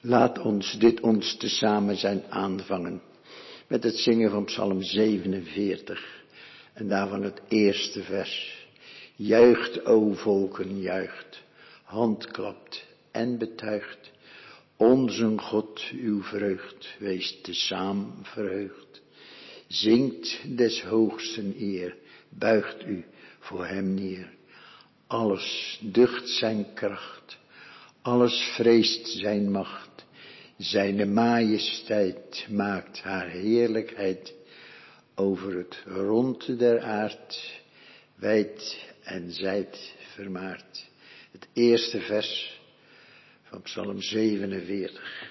Laat ons dit ons tezamen zijn aanvangen met het zingen van Psalm 47 en daarvan het eerste vers. Juicht, o volken, juicht, handklapt en betuigt, onze God uw vreugd, wees tezamen verheugd. Zingt des hoogsten eer, buigt u voor hem neer. Alles ducht zijn kracht, alles vreest zijn macht. Zijn majesteit maakt haar heerlijkheid over het rond der aard, wijd en zijd vermaard. Het eerste vers van Psalm 47.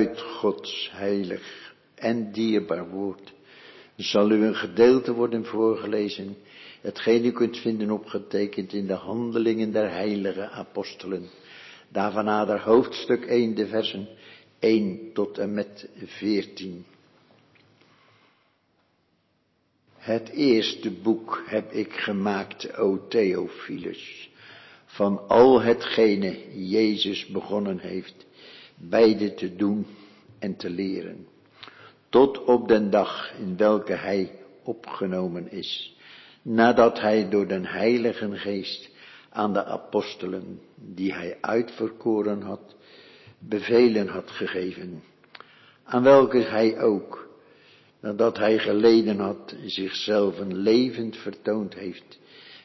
Uit Gods heilig en dierbaar woord zal u een gedeelte worden voorgelezen, hetgeen u kunt vinden opgetekend in de handelingen der heilige apostelen. Daarvan nader hoofdstuk 1, de versen 1 tot en met 14. Het eerste boek heb ik gemaakt, o Theophilus, van al hetgene Jezus begonnen heeft beide te doen en te leren. Tot op den dag in welke hij opgenomen is, nadat hij door den Heiligen Geest aan de apostelen, die hij uitverkoren had, bevelen had gegeven, aan welke hij ook, nadat hij geleden had, zichzelf levend vertoond heeft,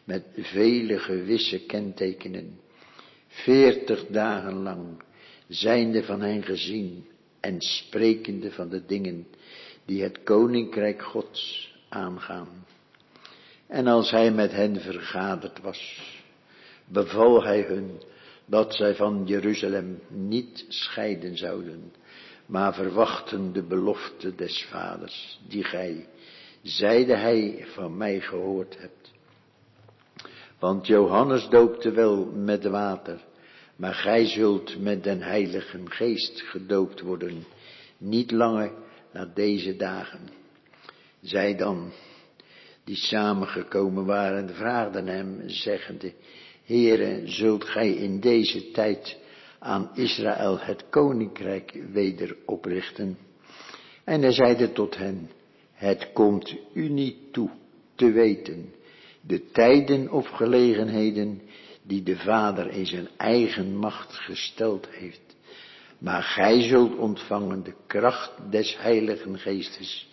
met vele gewisse kentekenen, veertig dagen lang zijnde van hen gezien en sprekende van de dingen die het koninkrijk Gods aangaan. En als hij met hen vergaderd was, beval hij hun dat zij van Jeruzalem niet scheiden zouden, maar verwachten de belofte des vaders, die gij, zeide hij, van mij gehoord hebt. Want Johannes doopte wel met water, maar gij zult met den heiligen geest gedoopt worden, niet langer na deze dagen. Zij dan, die samengekomen waren, vraagden hem, zeggende, Heere, zult gij in deze tijd aan Israël het koninkrijk weder oprichten? En hij zeide tot hen, het komt u niet toe te weten de tijden of gelegenheden die de Vader in zijn eigen macht gesteld heeft. Maar gij zult ontvangen de kracht des Heiligen Geestes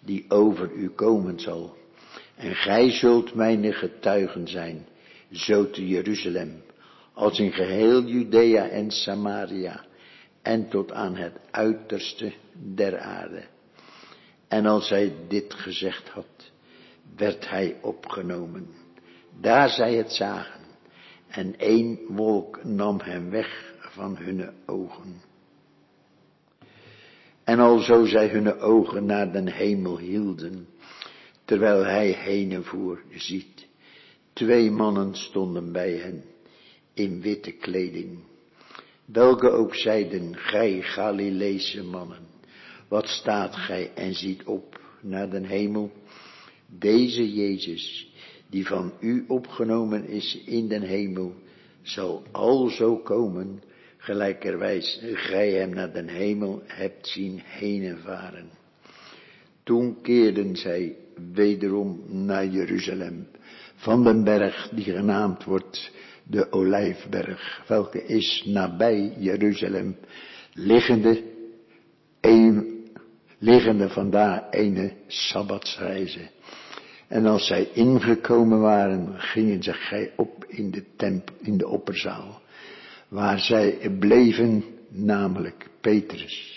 die over u komen zal. En gij zult mijn getuigen zijn, zo te Jeruzalem, als in geheel Judea en Samaria, en tot aan het uiterste der aarde. En als hij dit gezegd had, werd hij opgenomen. Daar zij het zagen, en één wolk nam hem weg van hun ogen. En alzo zij hun ogen naar den hemel hielden, terwijl hij heen en voer ziet, twee mannen stonden bij hen, in witte kleding, welke ook zeiden, gij Galileese mannen, wat staat gij en ziet op naar den hemel? Deze Jezus, die van u opgenomen is in den hemel, zal alzo komen, gelijkerwijs gij hem naar den hemel hebt zien heen en varen. Toen keerden zij wederom naar Jeruzalem, van den berg die genaamd wordt de Olijfberg, welke is nabij Jeruzalem, liggende, een, liggende vandaar ene sabbatsreize. En als zij ingekomen waren, gingen zij op in de temp, in de opperzaal, waar zij bleven, namelijk Petrus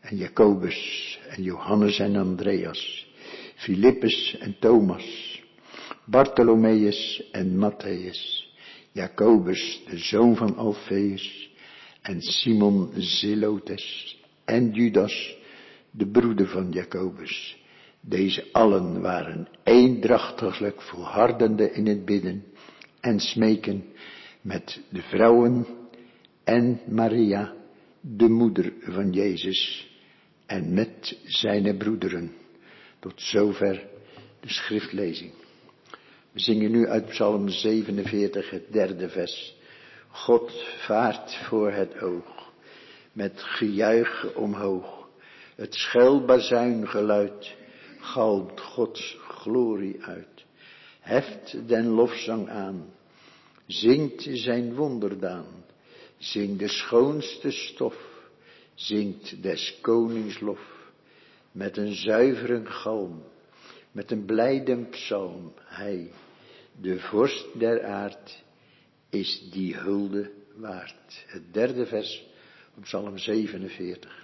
en Jacobus en Johannes en Andreas, Filippus en Thomas, Bartholomeus en Matthäus, Jacobus, de zoon van Alfeus, en Simon Zelotes, en Judas, de broeder van Jacobus. Deze allen waren eendrachtiglijk volhardende in het bidden en smeken met de vrouwen en Maria, de moeder van Jezus, en met zijn broederen. Tot zover de schriftlezing. We zingen nu uit Psalm 47 het derde vers. God vaart voor het oog, met gejuich omhoog. Het schelbazuingeluid galmt Gods glorie uit. Heft den lofzang aan, zingt zijn wonderdaan, zingt de schoonste stof, zingt des konings lof, met een zuivere galm, met een blijde psalm, hij, de vorst der aard, is die hulde waard. Het derde vers van Psalm 47.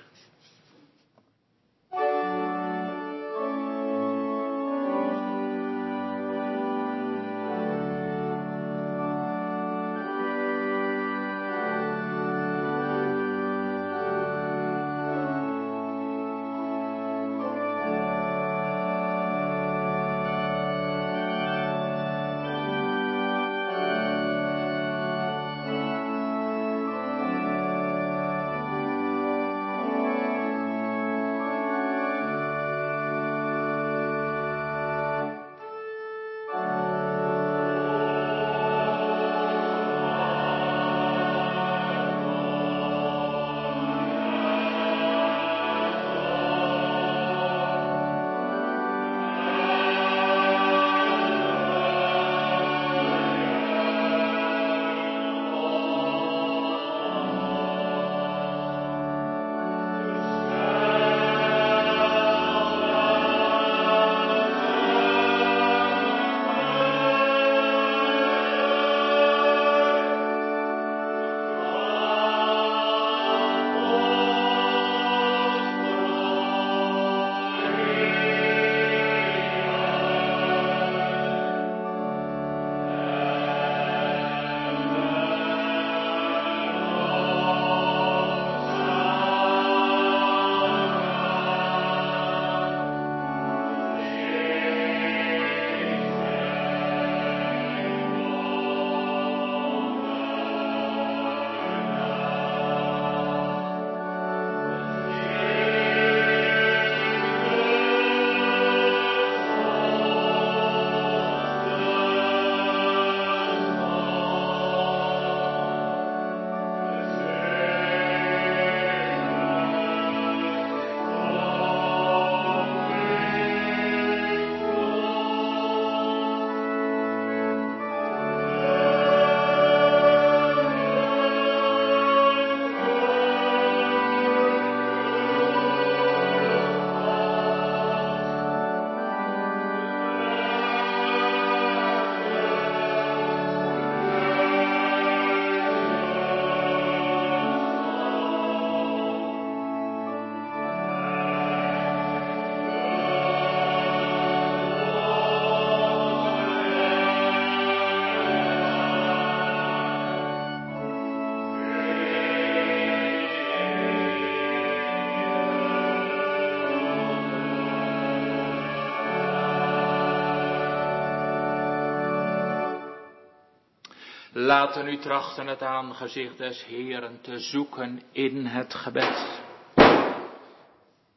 Laten u trachten het aangezicht des Heeren te zoeken in het gebed.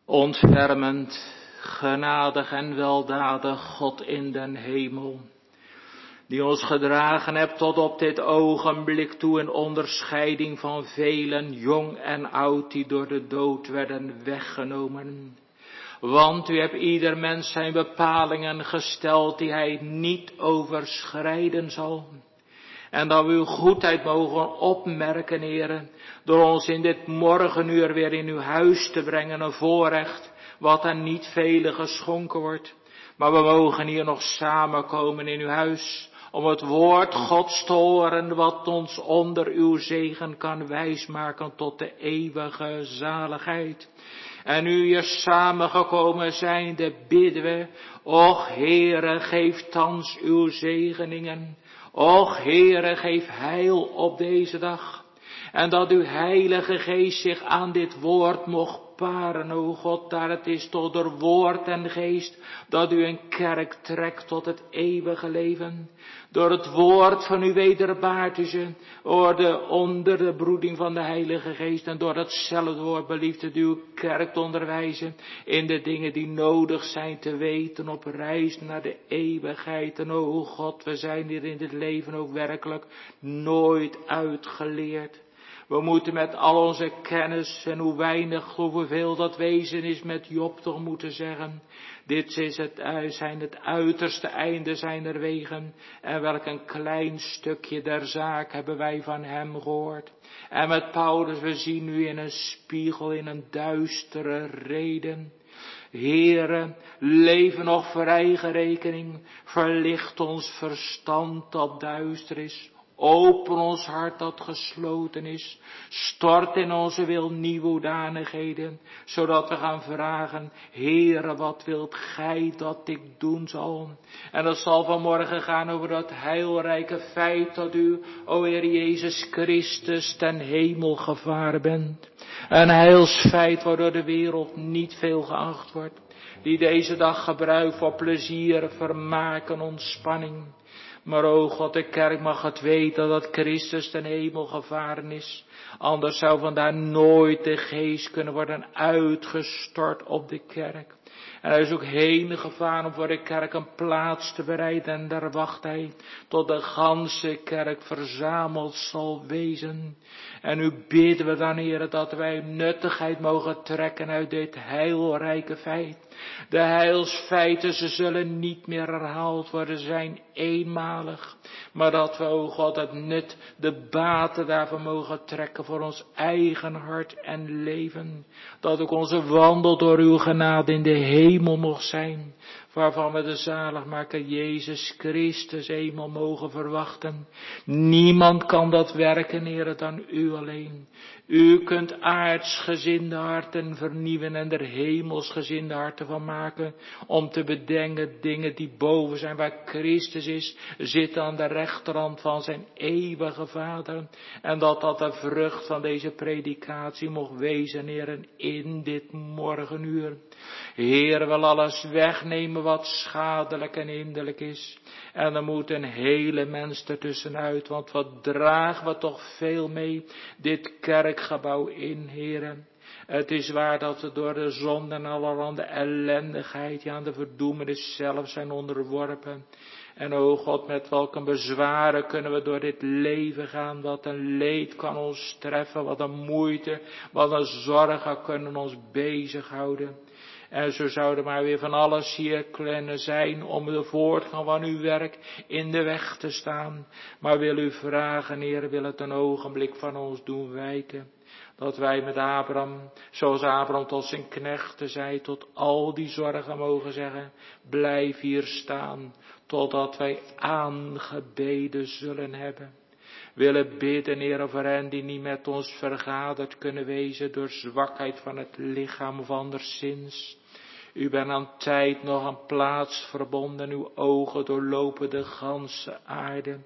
Ontfermend, genadig en weldadig God in den hemel, die ons gedragen hebt tot op dit ogenblik toe in onderscheiding van velen, jong en oud, die door de dood werden weggenomen. Want u hebt ieder mens zijn bepalingen gesteld die hij niet overschrijden zal. En dat we uw goedheid mogen opmerken, heren, door ons in dit morgenuur weer in uw huis te brengen, een voorrecht, wat aan niet velen geschonken wordt. Maar we mogen hier nog samenkomen in uw huis, om het woord Gods te horen, wat ons onder uw zegen kan wijsmaken tot de eeuwige zaligheid. En nu hier samengekomen zijnde bidden we, och Heere, geef thans uw zegeningen. Och Heere, geef heil op deze dag. En dat uw heilige geest zich aan dit woord mocht o God, daar het is tot door woord en geest, dat u een kerk trekt tot het eeuwige leven. Door het woord van uw wederbaart u onder de broeding van de heilige geest en door datzelfde woord beliefde uw kerk te onderwijzen in de dingen die nodig zijn te weten op reis naar de eeuwigheid. En o God, we zijn hier in dit leven ook werkelijk nooit uitgeleerd. We moeten met al onze kennis en hoe weinig, hoeveel dat wezen is met Job toch moeten zeggen. Dit is het, zijn het uiterste einde zijner wegen. En welk een klein stukje der zaak hebben wij van hem gehoord. En met Paulus, we zien nu in een spiegel, in een duistere reden. Heere, leven nog voor eigen rekening, verlicht ons verstand dat duister is. Open ons hart dat gesloten is. Stort in onze wil nieuwe zodat we gaan vragen, Heere, wat wilt gij dat ik doen zal? En dat zal vanmorgen gaan over dat heilrijke feit dat u, o Heer Jezus Christus, ten hemel gevaren bent. Een heilsfeit waardoor de wereld niet veel geacht wordt. Die deze dag gebruikt voor plezier, vermaak en ontspanning. Maar o God, de kerk mag het weten dat Christus ten hemel gevaren is. Anders zou vandaar nooit de geest kunnen worden uitgestort op de kerk. En hij is ook heen gegaan om voor de kerk een plaats te bereiden. En daar wacht hij tot de ganse kerk verzameld zal wezen. En nu bidden we dan, Heer, dat wij nuttigheid mogen trekken uit dit heilrijke feit. De heilsfeiten, ze zullen niet meer herhaald worden, zijn eenmalig. Maar dat we, o God, het nut, de baten daarvan mogen trekken voor ons eigen hart en leven. Dat ook onze wandel door uw genade in de hemel mag zijn waarvan we de zaligmaker Jezus Christus eenmaal mogen verwachten. Niemand kan dat werken, Heer, dan u alleen. U kunt aardsgezinde harten vernieuwen en er hemelsgezinde harten van maken, om te bedenken dingen die boven zijn, waar Christus is, zit aan de rechterhand van zijn eeuwige Vader, en dat dat de vrucht van deze predikatie mocht wezen, Heer, in dit morgenuur. Heer wil alles wegnemen wat schadelijk en hinderlijk is. En er moet een hele mens ertussenuit, want wat dragen we toch veel mee, dit kerkgebouw in, heren. Het is waar dat we door de zonde en allerhande ellendigheid, ja, aan de verdoemenis zelf zijn onderworpen. En o God, met welke bezwaren kunnen we door dit leven gaan, wat een leed kan ons treffen, wat een moeite, wat een zorgen kunnen ons bezighouden. En zo zouden maar weer van alles hier kunnen zijn om de voortgang van uw werk in de weg te staan. Maar wil u vragen, Heer, wil het een ogenblik van ons doen wijken. Dat wij met Abraham, zoals Abraham tot zijn knechten zei, tot al die zorgen mogen zeggen, blijf hier staan, totdat wij aangebeden zullen hebben willen bidden, Heer, over hen die niet met ons vergaderd kunnen wezen door zwakheid van het lichaam of anderszins. U bent aan tijd nog aan plaats verbonden, uw ogen doorlopen de ganse aarde.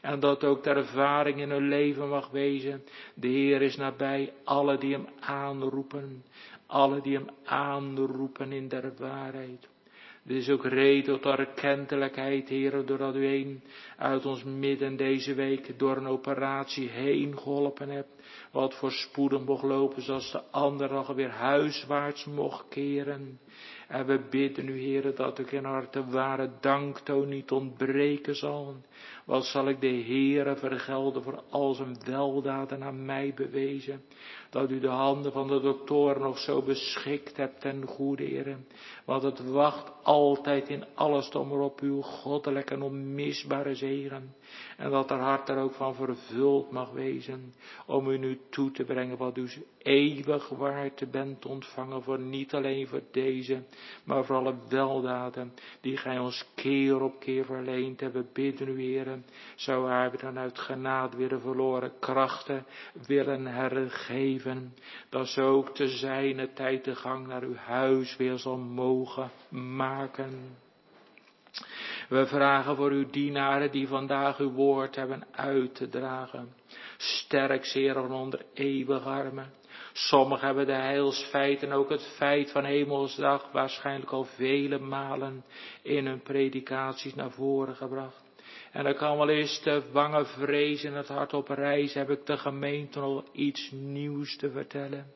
En dat ook de ervaring in uw leven mag wezen. De Heer is nabij alle die hem aanroepen. Alle die hem aanroepen in der waarheid. Het is ook reden tot erkentelijkheid, Heer, doordat u een uit ons midden deze week door een operatie heen geholpen hebt. Wat voorspoedig mocht lopen, zoals de ander weer huiswaarts mocht keren. En we bidden u, Heer, dat ik in harte ware danktoon niet ontbreken zal. Wat zal ik de Heere vergelden voor al zijn weldaden aan mij bewezen? Dat u de handen van de doktoren nog zo beschikt hebt ten goede, Heere. Want het wacht altijd in alles om op uw goddelijke en onmisbare zegen. En dat er hart er ook van vervuld mag wezen. Om u nu toe te brengen wat u eeuwig waard bent ontvangen. Voor niet alleen voor deze, maar voor alle weldaden die gij ons keer op keer verleend hebben. Bidden u, Heere zou hij dan uit genade weer verloren krachten willen hergeven, dat ze ook te zijne tijd de gang naar uw huis weer zal mogen maken. We vragen voor uw dienaren die vandaag uw woord hebben uit te dragen. Sterk zeer onder eeuwige armen. Sommigen hebben de heilsfeiten, ook het feit van hemelsdag, waarschijnlijk al vele malen in hun predikaties naar voren gebracht. En dan kan wel eens de wangen vrezen en het hart op reis, heb ik de gemeente al iets nieuws te vertellen.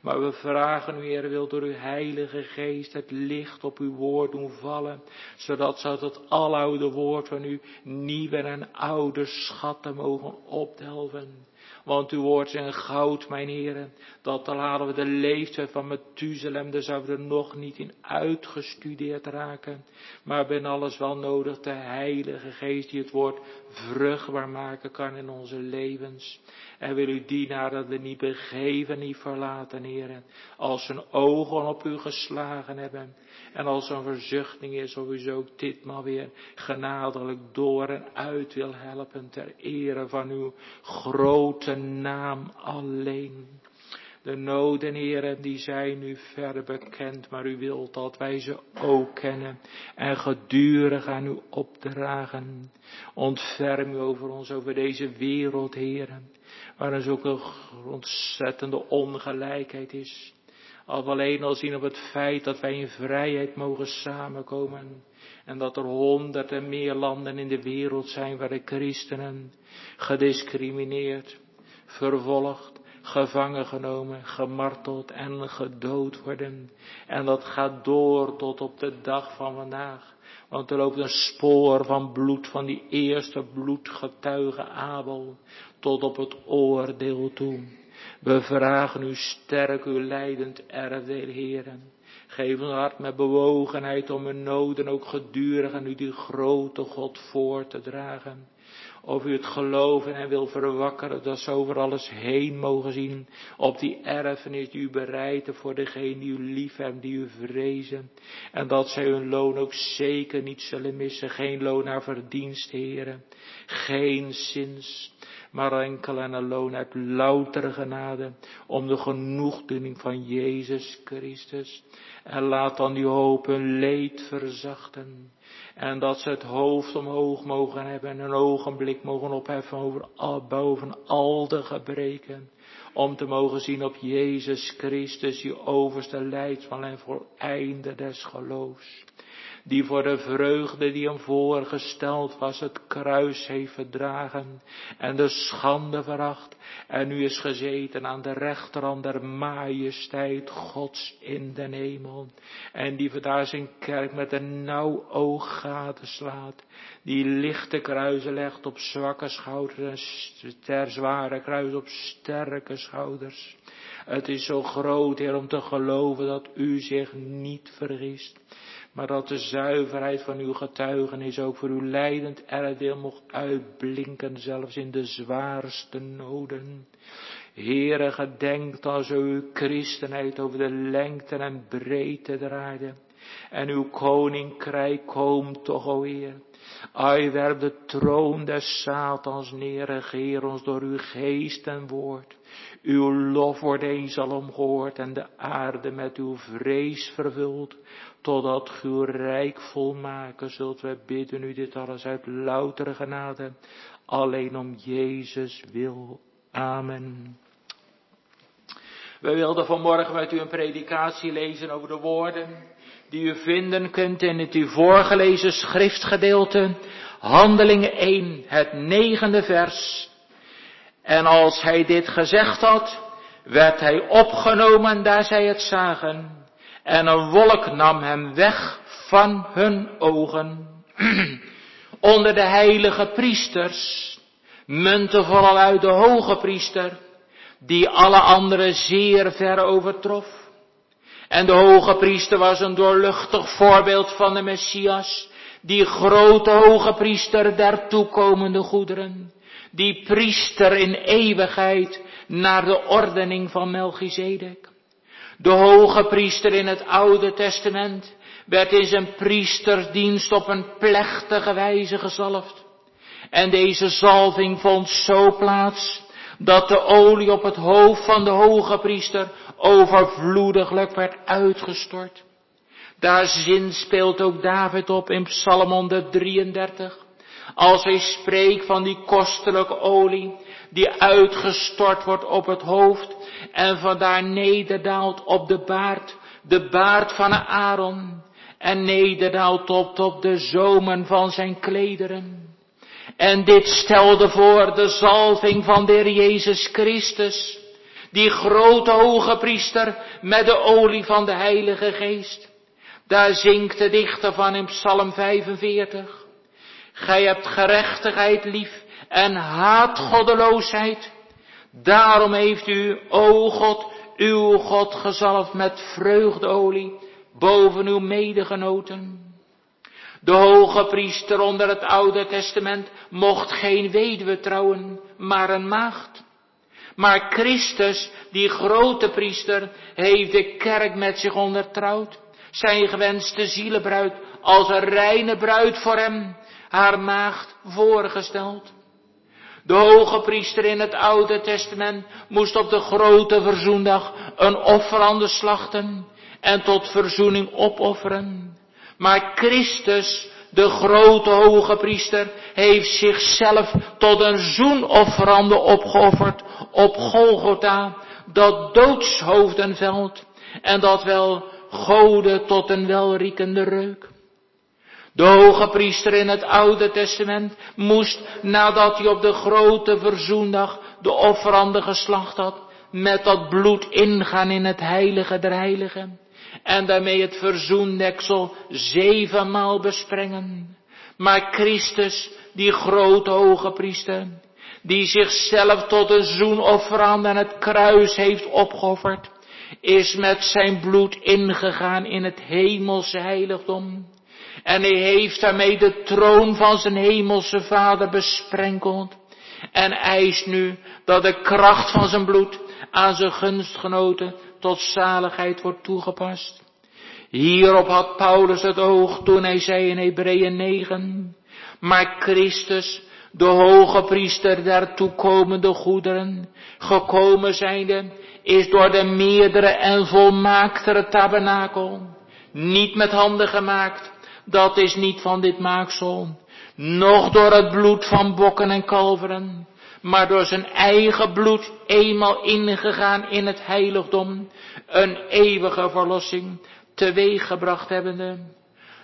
Maar we vragen u, Heer, wil door uw heilige geest het licht op uw woord doen vallen, zodat zo het aloude woord van u nieuwe en oude schatten mogen opdelven. Want uw woord een goud, mijn heren. Dat al hadden we de leeftijd van Methuselem, daar zouden we er nog niet in uitgestudeerd raken. Maar ben alles wel nodig, de heilige geest die het woord vruchtbaar maken kan in onze levens. En wil u dienaar dat niet begeven, niet verlaten, heren. Als zijn ogen op u geslagen hebben. En als er een verzuchting is of u zo ditmaal weer genadelijk door en uit wil helpen ter ere van uw grote naam alleen. De noden, heren, die zijn u verder bekend, maar u wilt dat wij ze ook kennen en gedurig aan u opdragen. Ontferm u over ons, over deze wereld, heren, waar zulke ontzettende ongelijkheid is. Al alleen al zien op het feit dat wij in vrijheid mogen samenkomen. En dat er honderd en meer landen in de wereld zijn waar de christenen gediscrimineerd, vervolgd, gevangen genomen, gemarteld en gedood worden. En dat gaat door tot op de dag van vandaag. Want er loopt een spoor van bloed van die eerste bloedgetuige Abel tot op het oordeel toe. We vragen u sterk uw leidend erfdeel, heren. Geef ons hart met bewogenheid om uw noden ook gedurig aan u die grote God voor te dragen. Of u het geloven en wil verwakkeren, dat ze over alles heen mogen zien. Op die erfenis die u bereidt voor degene die u lief hebben, die u vrezen. En dat zij hun loon ook zeker niet zullen missen. Geen loon naar verdienst, heren. Geen zins maar enkel en alone uit loutere genade, om de genoegdoening van Jezus Christus. En laat dan die hoop hun leed verzachten. En dat ze het hoofd omhoog mogen hebben en een ogenblik mogen opheffen over boven al de gebreken. Om te mogen zien op Jezus Christus, die overste leidsman en einde des geloofs die voor de vreugde die hem voorgesteld was het kruis heeft verdragen en de schande veracht. En nu is gezeten aan de rechterhand der majesteit Gods in den hemel. En die daar zijn kerk met een nauw oog gadeslaat, die lichte kruisen legt op zwakke schouders en ter zware kruis op sterke schouders. Het is zo groot, Heer, om te geloven dat u zich niet vergist maar dat de zuiverheid van uw getuigenis ook voor uw leidend erfdeel mocht uitblinken, zelfs in de zwaarste noden. Heere, gedenkt als uw christenheid over de lengte en breedte der aarde. En uw koninkrijk komt toch, o Heer. Ai, werp de troon des Satans neer, regeer ons door uw geest en woord. Uw lof wordt eens al omgehoord en de aarde met uw vrees vervuld, totdat uw rijk volmaken zult. Wij bidden u dit alles uit loutere genade, alleen om Jezus wil. Amen. We wilden vanmorgen met u een predikatie lezen over de woorden die u vinden kunt in het u voorgelezen schriftgedeelte, Handelingen 1, het negende vers. En als hij dit gezegd had, werd hij opgenomen daar zij het zagen. En een wolk nam hem weg van hun ogen. Onder de heilige priesters munten vooral uit de hoge priester, die alle anderen zeer ver overtrof. En de hoge priester was een doorluchtig voorbeeld van de Messias, die grote hoge priester der toekomende goederen, die priester in eeuwigheid naar de ordening van Melchizedek. De hoge priester in het Oude Testament werd in zijn priesterdienst op een plechtige wijze gezalfd. En deze zalving vond zo plaats dat de olie op het hoofd van de hoge priester overvloediglijk werd uitgestort. Daar zin speelt ook David op in Psalm 133. Als hij spreekt van die kostelijke olie die uitgestort wordt op het hoofd en vandaar nederdaalt op de baard, de baard van Aaron en nederdaalt op, op de zomen van zijn klederen. En dit stelde voor de zalving van de Jezus Christus, die grote hoge priester met de olie van de Heilige Geest. Daar zingt de dichter van in Psalm 45. Gij hebt gerechtigheid lief en haat goddeloosheid. Daarom heeft u, o God, uw God gezalfd met vreugdeolie boven uw medegenoten. De hoge priester onder het Oude Testament mocht geen weduwe trouwen, maar een maagd. Maar Christus, die grote priester, heeft de kerk met zich ondertrouwd. Zijn gewenste zielenbruid als een reine bruid voor hem, haar maagd voorgesteld. De hoge priester in het Oude Testament moest op de grote verzoendag een offerande slachten en tot verzoening opofferen. Maar Christus, de grote hoge priester, heeft zichzelf tot een zoenofferande opgeofferd op Golgotha, dat doodshoofdenveld en dat wel gode tot een welriekende reuk. De hoge priester in het Oude Testament moest, nadat hij op de grote verzoendag de offerande geslacht had, met dat bloed ingaan in het heilige der heiligen en daarmee het verzoendeksel zevenmaal besprengen. Maar Christus, die grote hoge priester, die zichzelf tot een zoenoffer aan het kruis heeft opgeofferd, is met zijn bloed ingegaan in het hemelse heiligdom. En hij heeft daarmee de troon van zijn hemelse vader besprenkeld. En eist nu dat de kracht van zijn bloed aan zijn gunstgenoten tot zaligheid wordt toegepast. Hierop had Paulus het oog toen hij zei in Hebreeën 9, maar Christus, de hoge priester der toekomende goederen, gekomen zijnde, is door de meerdere en volmaaktere tabernakel, niet met handen gemaakt, dat is niet van dit maaksel, noch door het bloed van bokken en kalveren, maar door zijn eigen bloed eenmaal ingegaan in het heiligdom, een eeuwige verlossing teweeggebracht hebbende.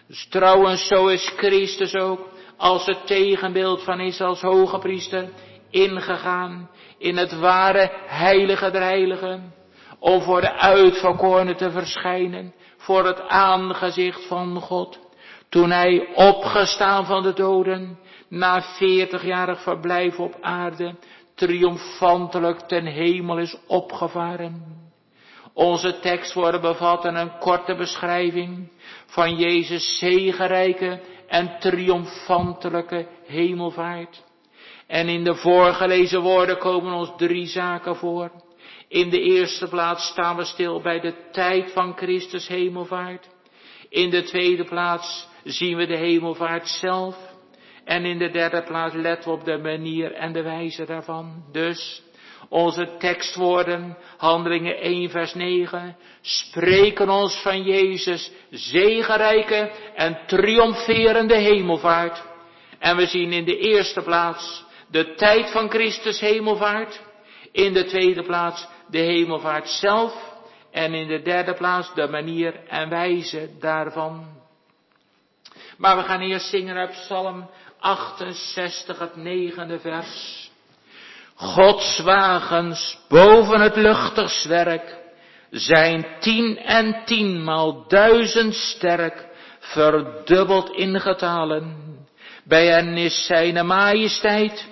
Dus trouwens, zo is Christus ook als het tegenbeeld van Israëls hoge priester ingegaan in het ware heilige der heiligen, om voor de uitverkorenen te verschijnen, voor het aangezicht van God, toen hij opgestaan van de doden, na veertigjarig verblijf op aarde, triomfantelijk ten hemel is opgevaren. Onze tekst wordt bevat in een korte beschrijving van Jezus zegerijke en triomfantelijke hemelvaart. En in de voorgelezen woorden komen ons drie zaken voor. In de eerste plaats staan we stil bij de tijd van Christus hemelvaart. In de tweede plaats zien we de hemelvaart zelf. En in de derde plaats letten we op de manier en de wijze daarvan. Dus onze tekstwoorden, handelingen 1 vers 9, spreken ons van Jezus zegenrijke en triomferende hemelvaart. En we zien in de eerste plaats de tijd van Christus hemelvaart. In de tweede plaats de hemelvaart zelf. En in de derde plaats de manier en wijze daarvan. Maar we gaan eerst zingen uit Psalm 68, het negende vers. Gods wagens boven het luchtig zijn tien en tienmaal duizend sterk, verdubbeld in getalen. Bij hen is zijn majesteit,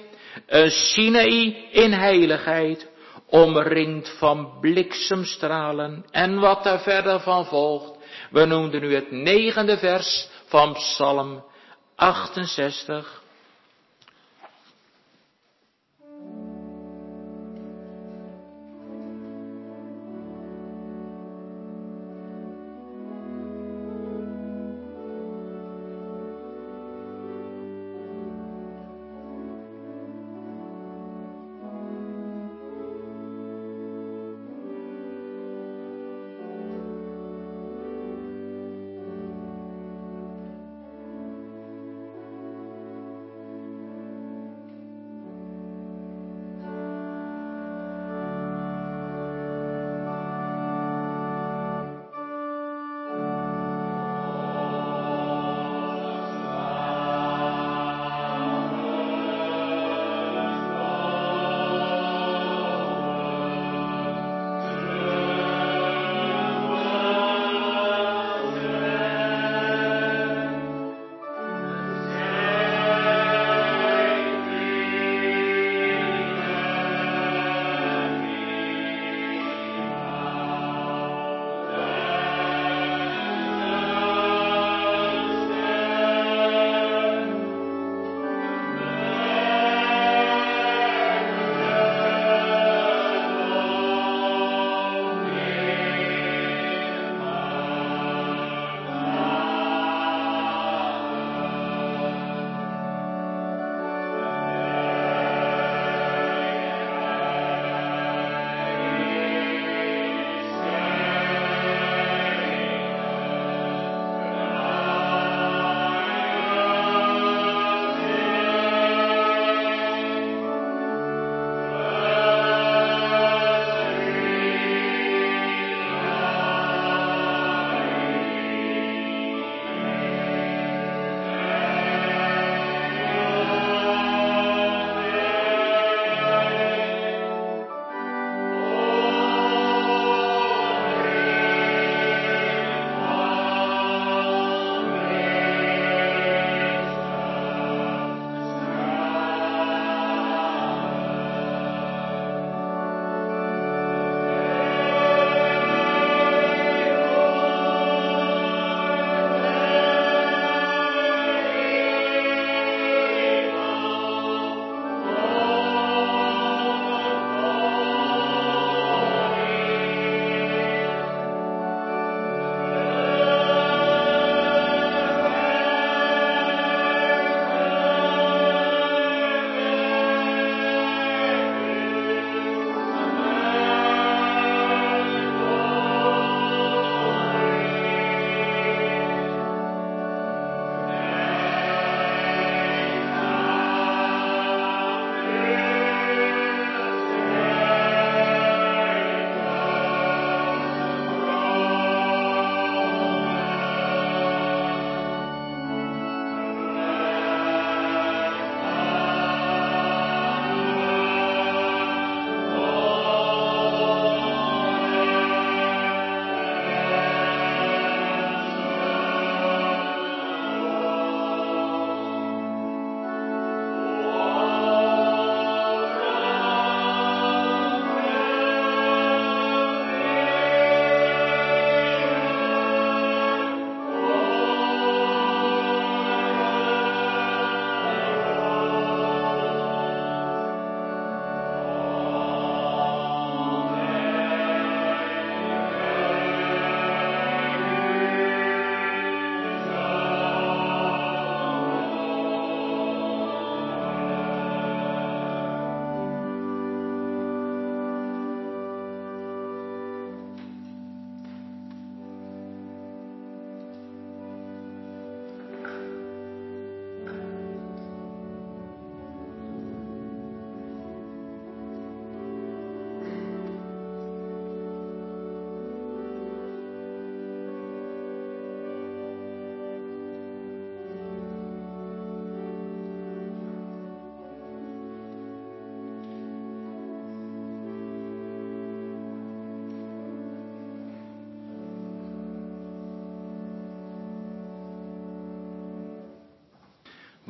een Sinaï in heiligheid, omringd van bliksemstralen. En wat daar verder van volgt, we noemden nu het negende vers van Psalm 68.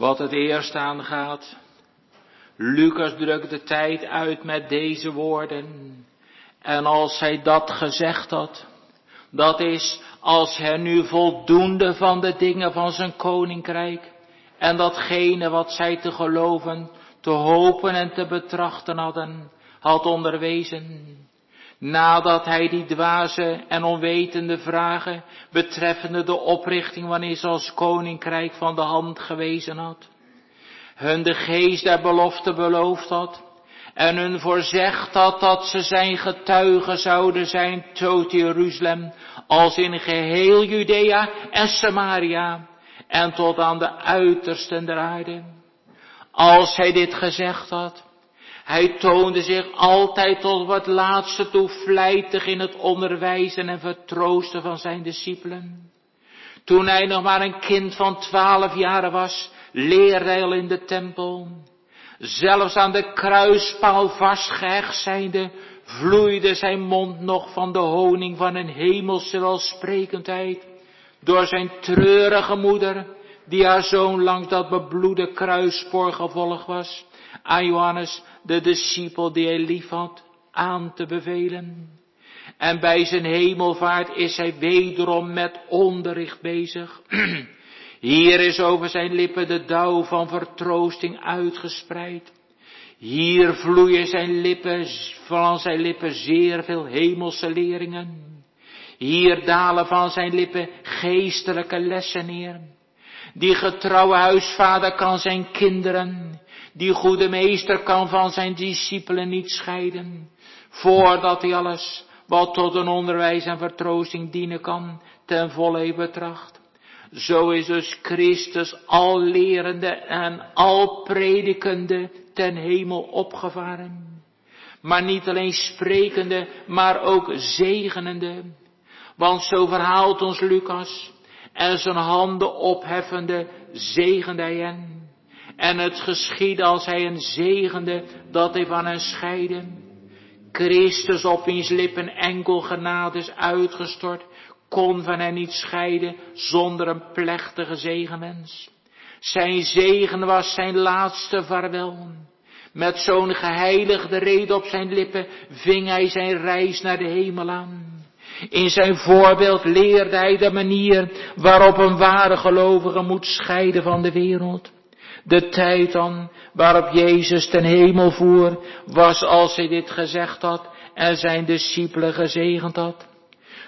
Wat het eerst aangaat. Lucas drukt de tijd uit met deze woorden. En als hij dat gezegd had, dat is als hij nu voldoende van de dingen van zijn koninkrijk en datgene wat zij te geloven, te hopen en te betrachten hadden, had onderwezen. Nadat hij die dwaze en onwetende vragen betreffende de oprichting wanneer ze als koninkrijk van de hand gewezen had, hun de geest der belofte beloofd had, en hun voorzegd had dat ze zijn getuigen zouden zijn tot Jeruzalem, als in geheel Judea en Samaria, en tot aan de uitersten der aarde. Als hij dit gezegd had, hij toonde zich altijd tot wat laatste toe vlijtig in het onderwijzen en vertroosten van zijn discipelen. Toen hij nog maar een kind van twaalf jaren was, leerde hij al in de tempel. Zelfs aan de kruispaal vastgehecht zijnde, vloeide zijn mond nog van de honing van een hemelse welsprekendheid. Door zijn treurige moeder, die haar zoon langs dat bebloede kruisspoor gevolgd was, aan Johannes, de discipel die hij lief had, aan te bevelen. En bij zijn hemelvaart is hij wederom met onderricht bezig. Hier is over zijn lippen de dauw van vertroosting uitgespreid. Hier vloeien zijn lippen, van zijn lippen zeer veel hemelse leringen. Hier dalen van zijn lippen geestelijke lessen neer. Die getrouwe huisvader kan zijn kinderen, die goede meester kan van zijn discipelen niet scheiden, voordat hij alles wat tot een onderwijs en vertroosting dienen kan, ten volle betracht. Zo is dus Christus al lerende en al predikende ten hemel opgevaren. Maar niet alleen sprekende, maar ook zegenende. Want zo verhaalt ons Lucas, en zijn handen opheffende zegende hij hen. En het geschiedde als hij een zegende, dat hij van hen scheidde. Christus op wiens lippen enkel genade is uitgestort, kon van hen niet scheiden zonder een plechtige zegenwens. Zijn zegen was zijn laatste vaarwel. Met zo'n geheiligde reden op zijn lippen ving hij zijn reis naar de hemel aan. In zijn voorbeeld leerde hij de manier waarop een ware gelovige moet scheiden van de wereld. De tijd dan waarop Jezus ten hemel voer was als hij dit gezegd had en zijn discipelen gezegend had.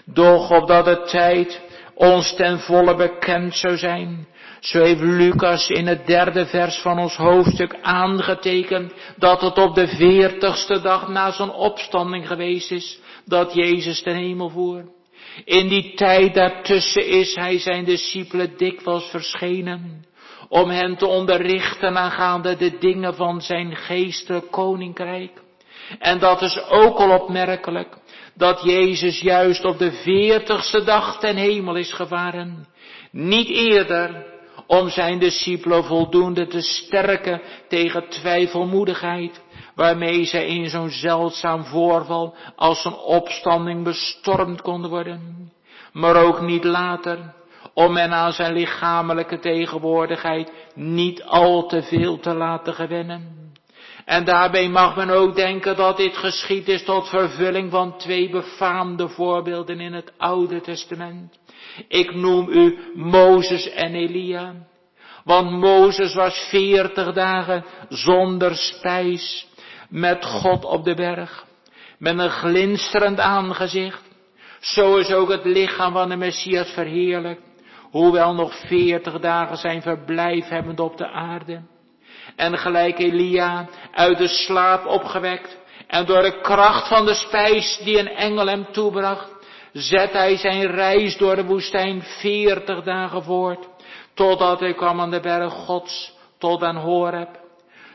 Doch opdat de tijd ons ten volle bekend zou zijn, zo heeft Lucas in het derde vers van ons hoofdstuk aangetekend dat het op de veertigste dag na zijn opstanding geweest is, dat Jezus ten hemel voer. In die tijd daartussen is hij zijn discipelen dikwijls verschenen, om hen te onderrichten aangaande de dingen van zijn geestelijk koninkrijk. En dat is ook al opmerkelijk, dat Jezus juist op de veertigste dag ten hemel is gevaren. Niet eerder om zijn discipelen voldoende te sterken tegen twijfelmoedigheid, waarmee zij in zo'n zeldzaam voorval als een opstanding bestormd konden worden. Maar ook niet later, om hen aan zijn lichamelijke tegenwoordigheid niet al te veel te laten gewennen. En daarbij mag men ook denken dat dit geschied is tot vervulling van twee befaamde voorbeelden in het Oude Testament. Ik noem u Mozes en Elia. Want Mozes was veertig dagen zonder spijs met God op de berg. Met een glinsterend aangezicht. Zo is ook het lichaam van de Messias verheerlijkt. Hoewel nog veertig dagen zijn verblijf hebbend op de aarde. En gelijk Elia uit de slaap opgewekt. En door de kracht van de spijs die een engel hem toebracht. Zet hij zijn reis door de woestijn veertig dagen voort. Totdat hij kwam aan de berg Gods. Tot aan Horeb.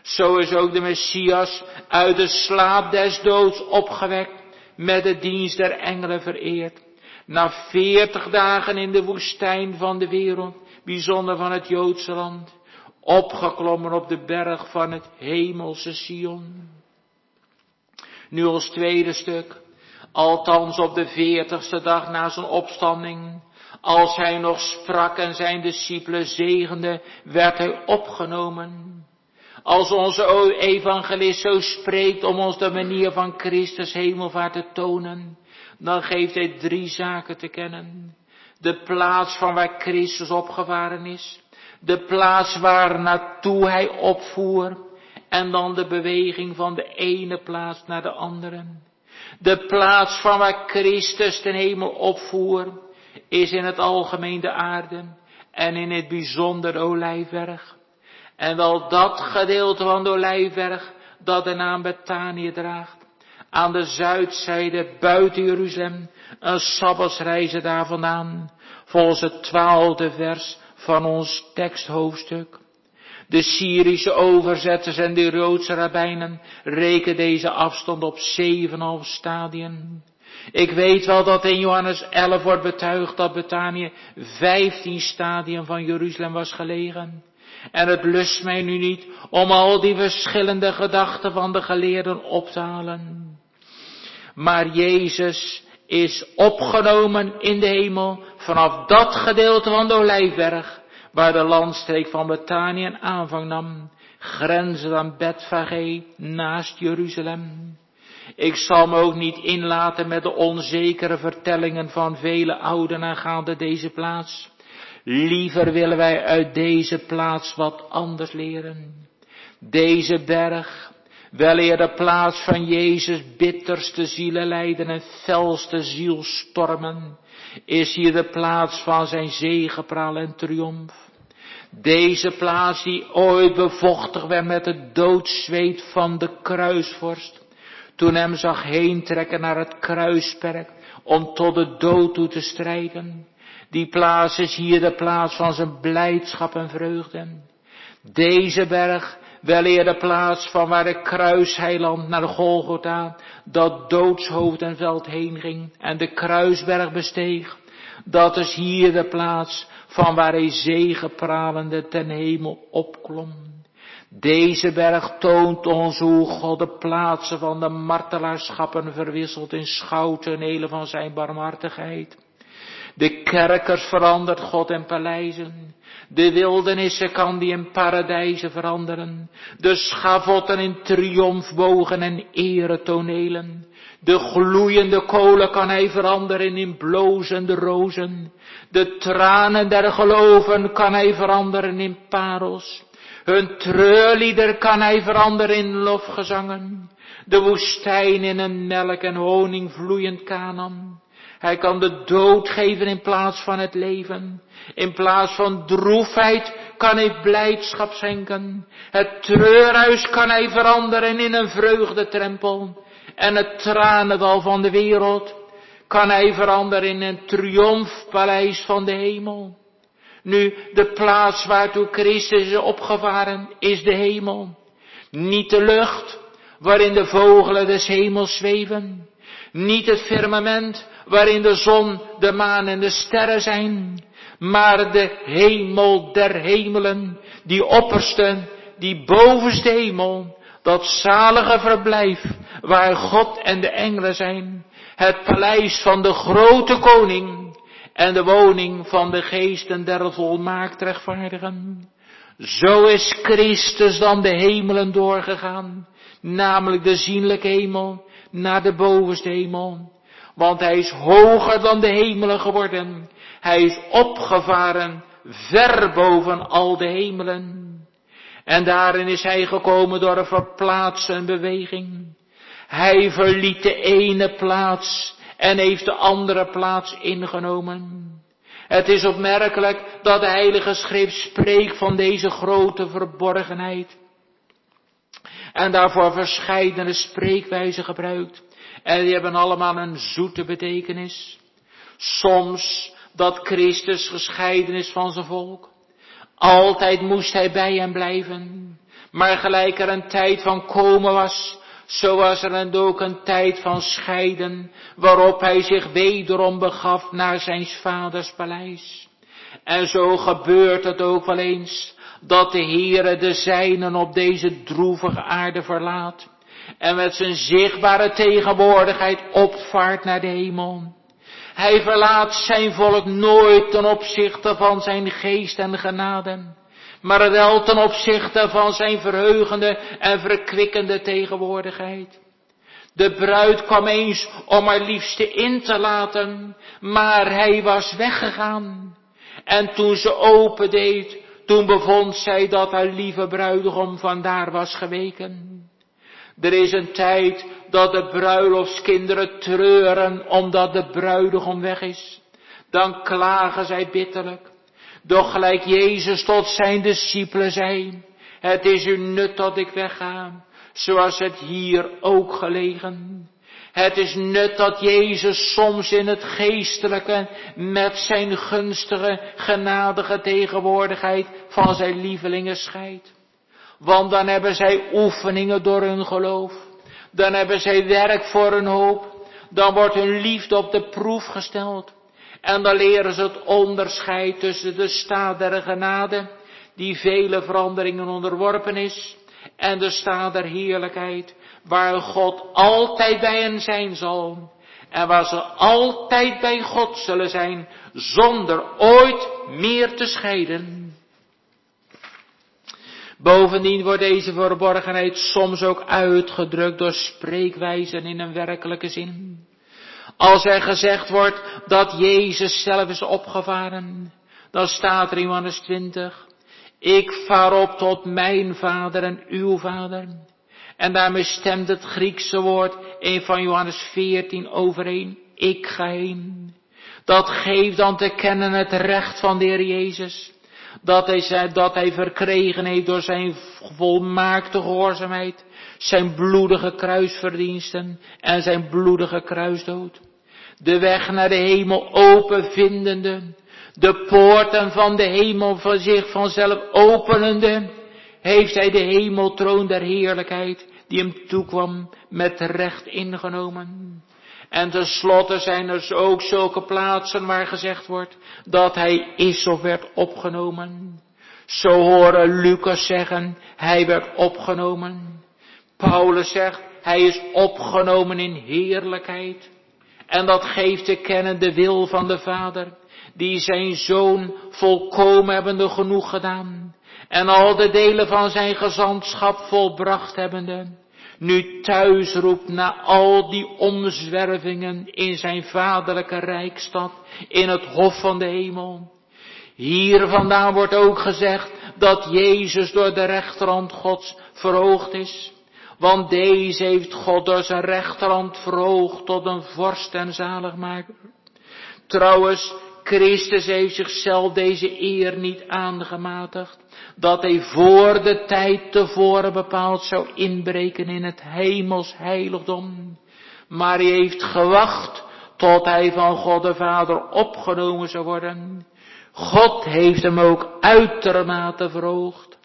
Zo is ook de Messias uit de slaap des doods opgewekt, met de dienst der engelen vereerd. Na veertig dagen in de woestijn van de wereld, bijzonder van het Joodse land, opgeklommen op de berg van het hemelse Sion. Nu als tweede stuk, althans op de veertigste dag na zijn opstanding, Als hij nog sprak en zijn discipelen zegende, werd hij opgenomen. Als onze evangelist zo spreekt om ons de manier van Christus hemelvaart te tonen, dan geeft hij drie zaken te kennen. De plaats van waar Christus opgevaren is, de plaats waar naartoe hij opvoer en dan de beweging van de ene plaats naar de andere. De plaats van waar Christus ten hemel opvoer is in het algemeen de aarde en in het bijzonder de olijfberg. En wel dat gedeelte van de olijfberg dat de naam Betanië draagt. Aan de zuidzijde buiten Jeruzalem, een sabbatsreizen daar vandaan, volgens het twaalfde vers van ons teksthoofdstuk. De Syrische overzetters en de Joodse rabbijnen rekenen deze afstand op 7,5 stadien. Ik weet wel dat in Johannes 11 wordt betuigd dat Betanië 15 stadien van Jeruzalem was gelegen. En het lust mij nu niet om al die verschillende gedachten van de geleerden op te halen. Maar Jezus is opgenomen in de hemel vanaf dat gedeelte van de Olijfberg, waar de landstreek van Betanië een aanvang nam, grenzen aan Betfage naast Jeruzalem. Ik zal me ook niet inlaten met de onzekere vertellingen van vele ouden aangaande deze plaats. Liever willen wij uit deze plaats wat anders leren. Deze berg, weleer de plaats van Jezus bitterste zielenlijden en felste zielstormen, is hier de plaats van zijn zegepraal en triomf. Deze plaats die ooit bevochtigd werd met het doodzweet van de kruisvorst, toen hem zag heentrekken naar het kruisperk om tot de dood toe te strijden. Die plaats is hier de plaats van zijn blijdschap en vreugde. Deze berg, wel eer de plaats van waar de kruisheiland naar de Golgotha, dat doodshoofd en veld heen ging en de kruisberg besteeg. Dat is hier de plaats van waar hij zegepralende ten hemel opklom. Deze berg toont ons hoe God de plaatsen van de martelaarschappen verwisselt in schouwtonelen van zijn barmhartigheid. De kerkers verandert God in paleizen. De wildenissen kan die in paradijzen veranderen. De schavotten in triomfbogen en eretonelen. De gloeiende kolen kan hij veranderen in blozende rozen. De tranen der geloven kan hij veranderen in parels. Hun treurlieder kan hij veranderen in lofgezangen. De woestijn in een melk en honing vloeiend kanan. Hij kan de dood geven in plaats van het leven. In plaats van droefheid kan hij blijdschap schenken. Het treurhuis kan hij veranderen in een vreugdetrempel. En het tranendal van de wereld kan hij veranderen in een triomfpaleis van de hemel. Nu, de plaats waartoe Christus is opgevaren is de hemel. Niet de lucht waarin de vogelen des hemels zweven. Niet het firmament waarin de zon, de maan en de sterren zijn. Maar de hemel der hemelen, die opperste, die bovenste hemel, dat zalige verblijf waar God en de engelen zijn. Het paleis van de grote koning en de woning van de geesten der volmaakt rechtvaardigen. Zo is Christus dan de hemelen doorgegaan, namelijk de zienlijke hemel naar de bovenste hemel. Want hij is hoger dan de hemelen geworden. Hij is opgevaren ver boven al de hemelen. En daarin is hij gekomen door een verplaatsen beweging. Hij verliet de ene plaats en heeft de andere plaats ingenomen. Het is opmerkelijk dat de Heilige Schrift spreekt van deze grote verborgenheid. En daarvoor verscheidene spreekwijzen gebruikt. En die hebben allemaal een zoete betekenis. Soms dat Christus gescheiden is van zijn volk. Altijd moest hij bij hem blijven. Maar gelijk er een tijd van komen was, zo was er dan ook een tijd van scheiden, waarop hij zich wederom begaf naar zijn vaders paleis. En zo gebeurt het ook wel eens, dat de Heere de zijnen op deze droevige aarde verlaat, en met zijn zichtbare tegenwoordigheid opvaart naar de hemel. Hij verlaat zijn volk nooit ten opzichte van zijn geest en genade, maar wel ten opzichte van zijn verheugende en verkwikkende tegenwoordigheid. De bruid kwam eens om haar liefste in te laten, maar hij was weggegaan. En toen ze opendeed, toen bevond zij dat haar lieve bruidegom vandaar was geweken. Er is een tijd dat de bruiloftskinderen treuren omdat de bruidegom weg is. Dan klagen zij bitterlijk. Doch gelijk Jezus tot zijn discipelen zei, het is u nut dat ik wegga, zoals het hier ook gelegen. Het is nut dat Jezus soms in het geestelijke met zijn gunstige, genadige tegenwoordigheid van zijn lievelingen scheidt. Want dan hebben zij oefeningen door hun geloof. Dan hebben zij werk voor hun hoop. Dan wordt hun liefde op de proef gesteld. En dan leren ze het onderscheid tussen de staat der genade, die vele veranderingen onderworpen is, en de staat der heerlijkheid, waar God altijd bij hen zijn zal. En waar ze altijd bij God zullen zijn, zonder ooit meer te scheiden. Bovendien wordt deze verborgenheid soms ook uitgedrukt door spreekwijzen in een werkelijke zin. Als er gezegd wordt dat Jezus zelf is opgevaren, dan staat er in Johannes 20, ik vaar op tot mijn vader en uw vader. En daarmee stemt het Griekse woord in van Johannes 14 overeen, ik ga heen. Dat geeft dan te kennen het recht van de Heer Jezus dat hij, dat hij verkregen heeft door zijn volmaakte gehoorzaamheid, zijn bloedige kruisverdiensten en zijn bloedige kruisdood. De weg naar de hemel open vindende, de poorten van de hemel van zich vanzelf openende, heeft hij de hemeltroon der heerlijkheid, die hem toekwam, met recht ingenomen. En tenslotte zijn er ook zulke plaatsen waar gezegd wordt dat hij is of werd opgenomen. Zo horen Lucas zeggen, hij werd opgenomen. Paulus zegt, hij is opgenomen in heerlijkheid. En dat geeft te kennen de wil van de Vader, die zijn zoon volkomen hebbende genoeg gedaan. En al de delen van zijn gezantschap volbracht hebbende nu thuis roept na al die omzwervingen in zijn vaderlijke rijkstad, in het hof van de hemel. Hier vandaan wordt ook gezegd dat Jezus door de rechterhand Gods verhoogd is. Want deze heeft God door zijn rechterhand verhoogd tot een vorst en zaligmaker. Trouwens, Christus heeft zichzelf deze eer niet aangematigd, dat hij voor de tijd tevoren bepaald zou inbreken in het hemels heiligdom. Maar hij heeft gewacht tot hij van God de Vader opgenomen zou worden. God heeft hem ook uitermate verhoogd.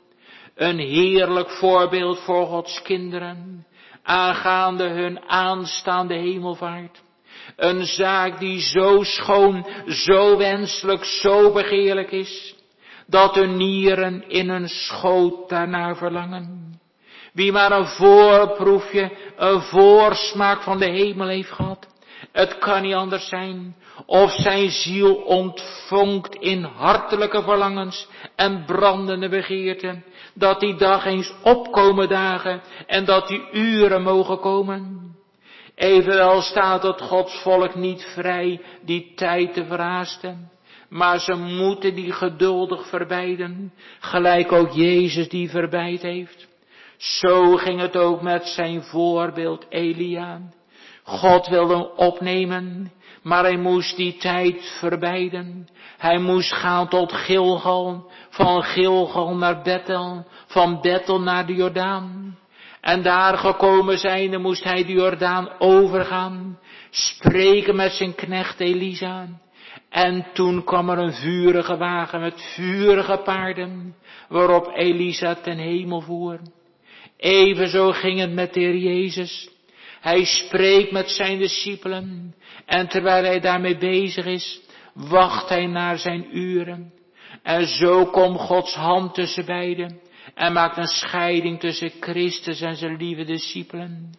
Een heerlijk voorbeeld voor Gods kinderen, aangaande hun aanstaande hemelvaart. Een zaak die zo schoon, zo wenselijk, zo begeerlijk is, dat de nieren in een schoot daarnaar verlangen. Wie maar een voorproefje, een voorsmaak van de hemel heeft gehad, het kan niet anders zijn, of zijn ziel ontvangt in hartelijke verlangens en brandende begeerten, dat die dag eens opkomen dagen en dat die uren mogen komen. Evenwel staat het Gods volk niet vrij die tijd te verhaasten, maar ze moeten die geduldig verbijden, gelijk ook Jezus die verbeid heeft. Zo ging het ook met zijn voorbeeld Elia. God wilde hem opnemen, maar hij moest die tijd verbijden. Hij moest gaan tot Gilgal, van Gilgal naar Bethel, van Bethel naar de Jordaan. En daar gekomen zijnde moest hij de Jordaan overgaan, spreken met zijn knecht Elisa. En toen kwam er een vurige wagen met vurige paarden, waarop Elisa ten hemel voer. Evenzo ging het met de Heer Jezus. Hij spreekt met zijn discipelen en terwijl hij daarmee bezig is, wacht hij naar zijn uren. En zo komt Gods hand tussen beiden en maakt een scheiding tussen Christus en zijn lieve discipelen.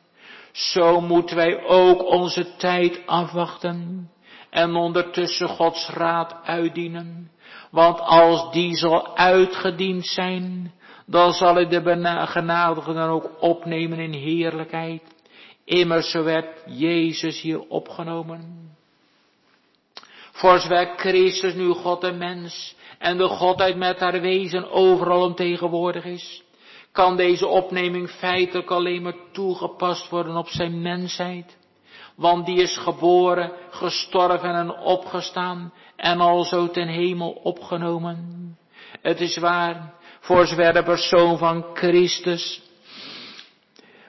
Zo moeten wij ook onze tijd afwachten en ondertussen Gods raad uitdienen. Want als die zal uitgediend zijn, dan zal hij de genadige dan ook opnemen in heerlijkheid. Immers zo werd Jezus hier opgenomen. Voor zover Christus nu God en mens en de Godheid met haar wezen overal omtegenwoordig is, kan deze opneming feitelijk alleen maar toegepast worden op zijn mensheid. Want die is geboren, gestorven en opgestaan en alzo ten hemel opgenomen. Het is waar, voor zover de persoon van Christus,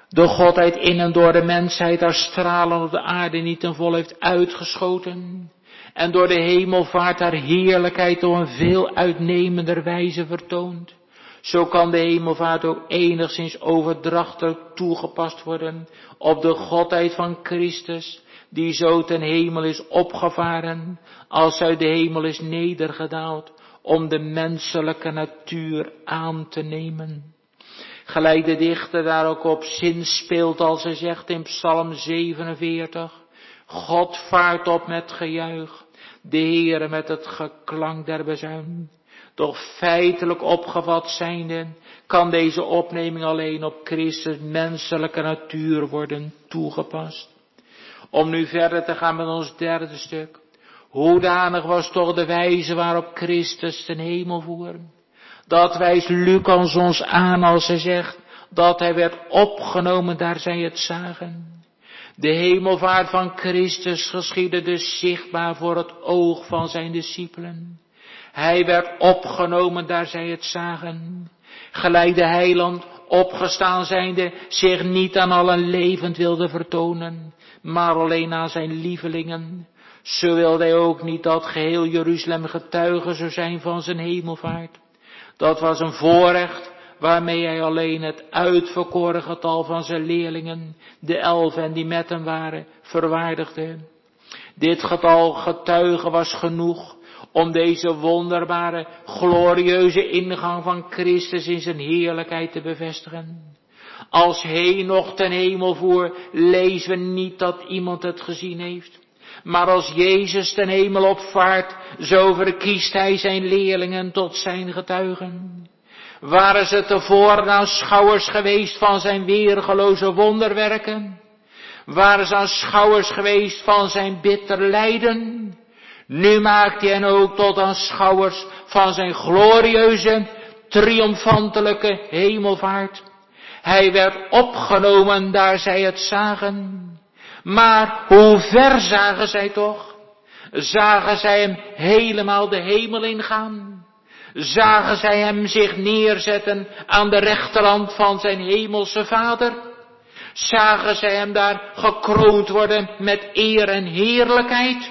de Godheid in en door de mensheid haar stralen op de aarde niet ten vol heeft uitgeschoten, en door de hemelvaart haar heerlijkheid op een veel uitnemender wijze vertoont. Zo kan de hemelvaart ook enigszins overdrachtelijk toegepast worden op de Godheid van Christus, die zo ten hemel is opgevaren, als uit de hemel is nedergedaald, om de menselijke natuur aan te nemen. Gelijk de dichter daar ook op zin speelt als hij zegt in Psalm 47, God vaart op met gejuich, de Heere met het geklank der bezuin. Doch feitelijk opgevat zijnde, kan deze opneming alleen op Christus menselijke natuur worden toegepast. Om nu verder te gaan met ons derde stuk. Hoedanig was toch de wijze waarop Christus ten hemel voer? Dat wijst Lucas ons aan als hij zegt dat hij werd opgenomen daar zij het zagen. De hemelvaart van Christus geschiedde dus zichtbaar voor het oog van zijn discipelen. Hij werd opgenomen daar zij het zagen. Gelijk de heiland opgestaan zijnde zich niet aan allen levend wilde vertonen, maar alleen aan zijn lievelingen. Zo wilde hij ook niet dat geheel Jeruzalem getuige zou zijn van zijn hemelvaart. Dat was een voorrecht waarmee hij alleen het uitverkoren getal van zijn leerlingen, de elfen die met hem waren, verwaardigde. Dit getal getuigen was genoeg om deze wonderbare, glorieuze ingang van Christus in zijn heerlijkheid te bevestigen. Als hij nog ten hemel voer, lezen we niet dat iemand het gezien heeft. Maar als Jezus ten hemel opvaart, zo verkiest hij zijn leerlingen tot zijn getuigen. Waren ze tevoren aanschouwers geweest van zijn weergeloze wonderwerken? Waren ze aanschouwers geweest van zijn bitter lijden? Nu maakt hij hen ook tot aanschouwers van zijn glorieuze, triomfantelijke hemelvaart. Hij werd opgenomen daar zij het zagen. Maar hoe ver zagen zij toch? Zagen zij hem helemaal de hemel ingaan? Zagen zij hem zich neerzetten aan de rechterhand van zijn hemelse vader? Zagen zij hem daar gekroond worden met eer en heerlijkheid?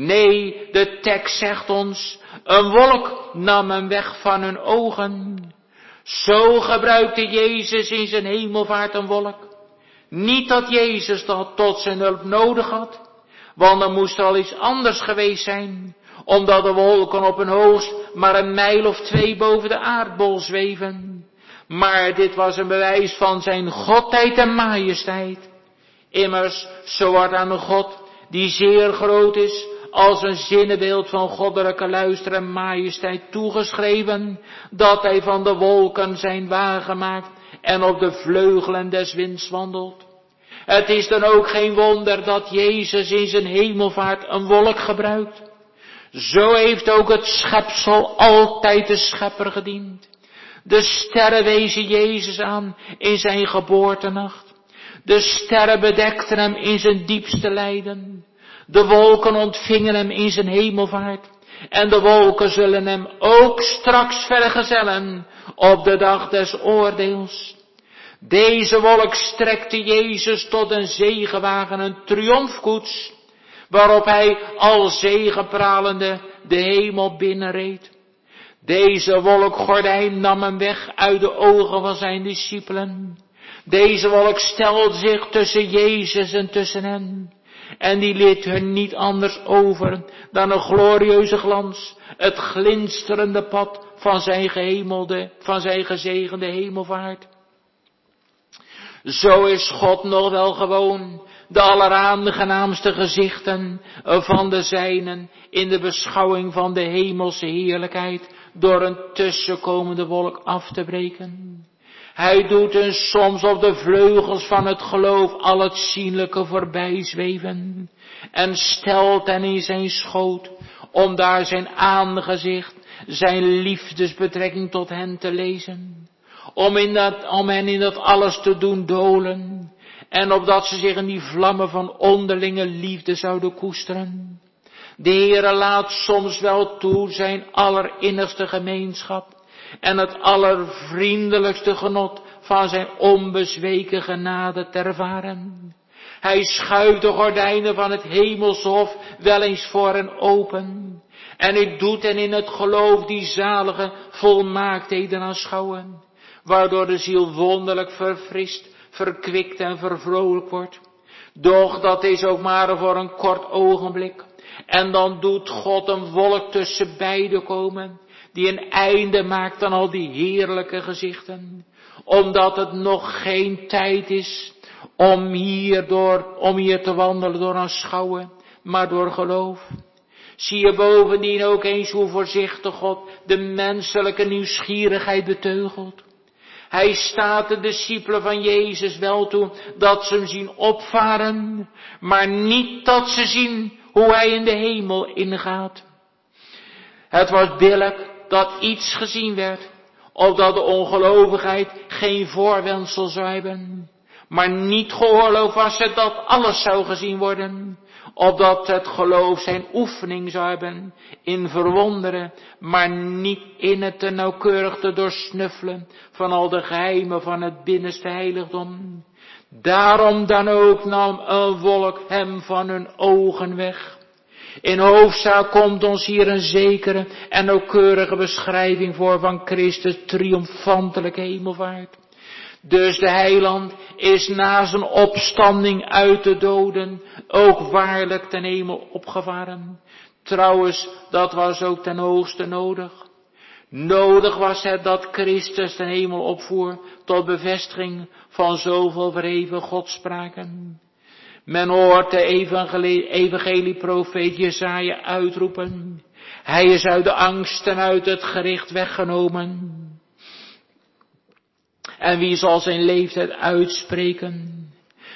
Nee, de tekst zegt ons, een wolk nam hem weg van hun ogen. Zo gebruikte Jezus in zijn hemelvaart een wolk. Niet dat Jezus dat tot zijn hulp nodig had, want er moest al iets anders geweest zijn, omdat de wolken op een hoogst maar een mijl of twee boven de aardbol zweven. Maar dit was een bewijs van zijn godheid en majesteit. Immers, zo wordt aan een God, die zeer groot is, als een zinnebeeld van goddelijke luister en majesteit toegeschreven, dat hij van de wolken zijn wagen maakt en op de vleugelen des winds wandelt. Het is dan ook geen wonder dat Jezus in zijn hemelvaart een wolk gebruikt. Zo heeft ook het schepsel altijd de schepper gediend. De sterren wezen Jezus aan in zijn geboortenacht. De sterren bedekten hem in zijn diepste lijden. De wolken ontvingen hem in zijn hemelvaart. En de wolken zullen hem ook straks vergezellen op de dag des oordeels. Deze wolk strekte Jezus tot een zegenwagen, een triomfkoets, waarop hij al zegenpralende de hemel binnenreed. Deze wolkgordijn nam hem weg uit de ogen van zijn discipelen. Deze wolk stelde zich tussen Jezus en tussen hen. En die liet hun niet anders over dan een glorieuze glans, het glinsterende pad van zijn gehemelde, van zijn gezegende hemelvaart. Zo is God nog wel gewoon de alleraangenaamste gezichten van de zijnen in de beschouwing van de hemelse heerlijkheid door een tussenkomende wolk af te breken. Hij doet hen soms op de vleugels van het geloof al het zienlijke voorbij zweven en stelt hen in zijn schoot om daar zijn aangezicht, zijn liefdesbetrekking tot hen te lezen. Om, in dat, hen in dat alles te doen dolen en opdat ze zich in die vlammen van onderlinge liefde zouden koesteren. De Heere laat soms wel toe zijn allerinnigste gemeenschap en het allervriendelijkste genot van zijn onbezweken genade ervaren. Hij schuift de gordijnen van het hemelshof wel eens voor hen open. En hij doet hen in het geloof die zalige volmaaktheden aanschouwen. Waardoor de ziel wonderlijk verfrist, verkwikt en vervrolijk wordt. Doch dat is ook maar voor een kort ogenblik. En dan doet God een wolk tussen beiden komen, die een einde maakt aan al die heerlijke gezichten, omdat het nog geen tijd is om hier, door, om hier te wandelen door aanschouwen, maar door geloof. Zie je bovendien ook eens hoe voorzichtig God de menselijke nieuwsgierigheid beteugelt. Hij staat de discipelen van Jezus wel toe dat ze hem zien opvaren, maar niet dat ze zien hoe hij in de hemel ingaat. Het was billig dat iets gezien werd, opdat de ongelovigheid geen voorwensel zou hebben. Maar niet geoorloofd was het dat alles zou gezien worden, opdat het geloof zijn oefening zou hebben in verwonderen, maar niet in het te nauwkeurig te doorsnuffelen van al de geheimen van het binnenste heiligdom. Daarom dan ook nam een wolk hem van hun ogen weg. In hoofdzaak komt ons hier een zekere en nauwkeurige beschrijving voor van Christus triomfantelijke hemelvaart. Dus de heiland is na zijn opstanding uit de doden ook waarlijk ten hemel opgevaren. Trouwens, dat was ook ten hoogste nodig. Nodig was het dat Christus ten hemel opvoer tot bevestiging van zoveel verheven godspraken. Men hoort de evangelie, evangelieprofeet Jezaja uitroepen. Hij is uit de angst en uit het gericht weggenomen. En wie zal zijn leeftijd uitspreken?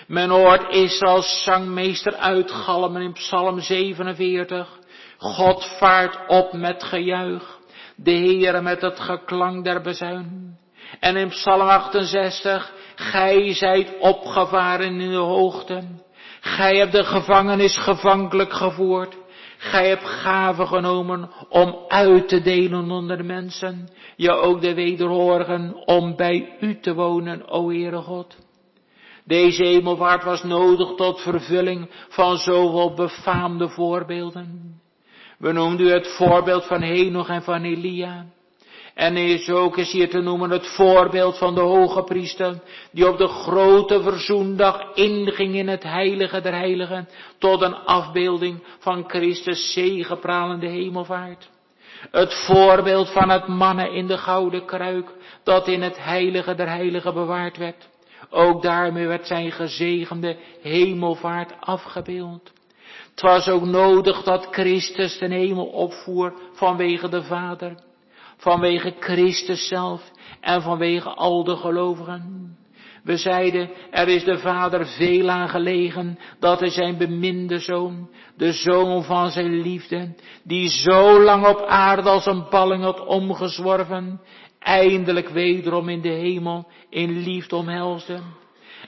Men hoort Israëls zangmeester uitgalmen in Psalm 47. God vaart op met gejuich, de Heere met het geklank der bezuin. En in Psalm 68, gij zijt opgevaren in de hoogte. Gij hebt de gevangenis gevankelijk gevoerd. Gij hebt gaven genomen om uit te delen onder de mensen. Ja, ook de wederhorigen om bij u te wonen, o Heere God. Deze hemelvaart was nodig tot vervulling van zoveel befaamde voorbeelden. We noemden u het voorbeeld van Henoch en van Elia. En is ook eens hier te noemen het voorbeeld van de hoge priester, die op de grote verzoendag inging in het heilige der heiligen, tot een afbeelding van Christus zegepralende hemelvaart. Het voorbeeld van het mannen in de gouden kruik, dat in het heilige der heiligen bewaard werd. Ook daarmee werd zijn gezegende hemelvaart afgebeeld. Het was ook nodig dat Christus de hemel opvoer vanwege de Vader vanwege Christus zelf en vanwege al de gelovigen. We zeiden, er is de Vader veel aan gelegen dat hij zijn beminde zoon, de zoon van zijn liefde, die zo lang op aarde als een balling had omgezworven, eindelijk wederom in de hemel in liefde omhelsde.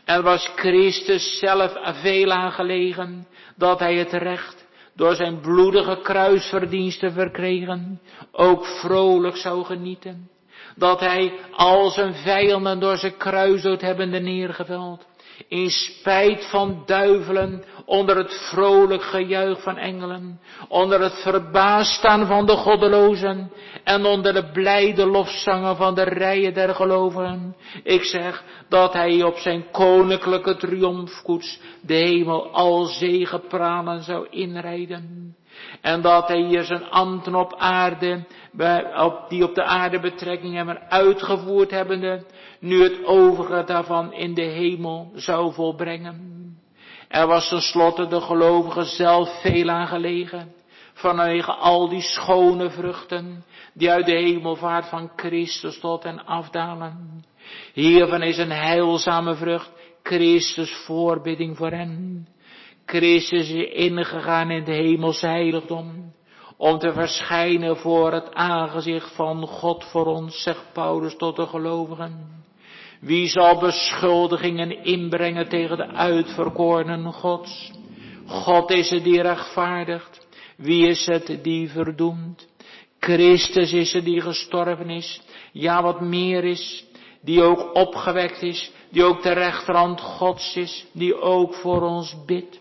Er was Christus zelf veel aan gelegen dat hij het recht door zijn bloedige kruisverdiensten verkregen, ook vrolijk zou genieten. Dat hij al zijn vijanden door zijn kruisdood hebbende neergeveld, in spijt van duivelen, onder het vrolijk gejuich van engelen, onder het verbaasstaan van de goddelozen en onder de blijde lofzangen van de rijen der gelovigen. Ik zeg dat hij op zijn koninklijke triomfkoets de hemel al zegepranen zou inrijden. En dat hij hier zijn ambten op aarde, die op de aarde betrekking hebben uitgevoerd hebbende, nu het overige daarvan in de hemel zou volbrengen. Er was tenslotte de gelovige zelf veel aan gelegen, vanwege al die schone vruchten, die uit de hemelvaart van Christus tot hen afdalen. Hiervan is een heilzame vrucht, Christus voorbidding voor hen. Christus is ingegaan in het hemelse heiligdom, om te verschijnen voor het aangezicht van God voor ons, zegt Paulus tot de gelovigen. Wie zal beschuldigingen inbrengen tegen de uitverkorenen Gods? God is het die rechtvaardigt. Wie is het die verdoemt? Christus is het die gestorven is. Ja, wat meer is. Die ook opgewekt is. Die ook de rechterhand Gods is. Die ook voor ons bidt.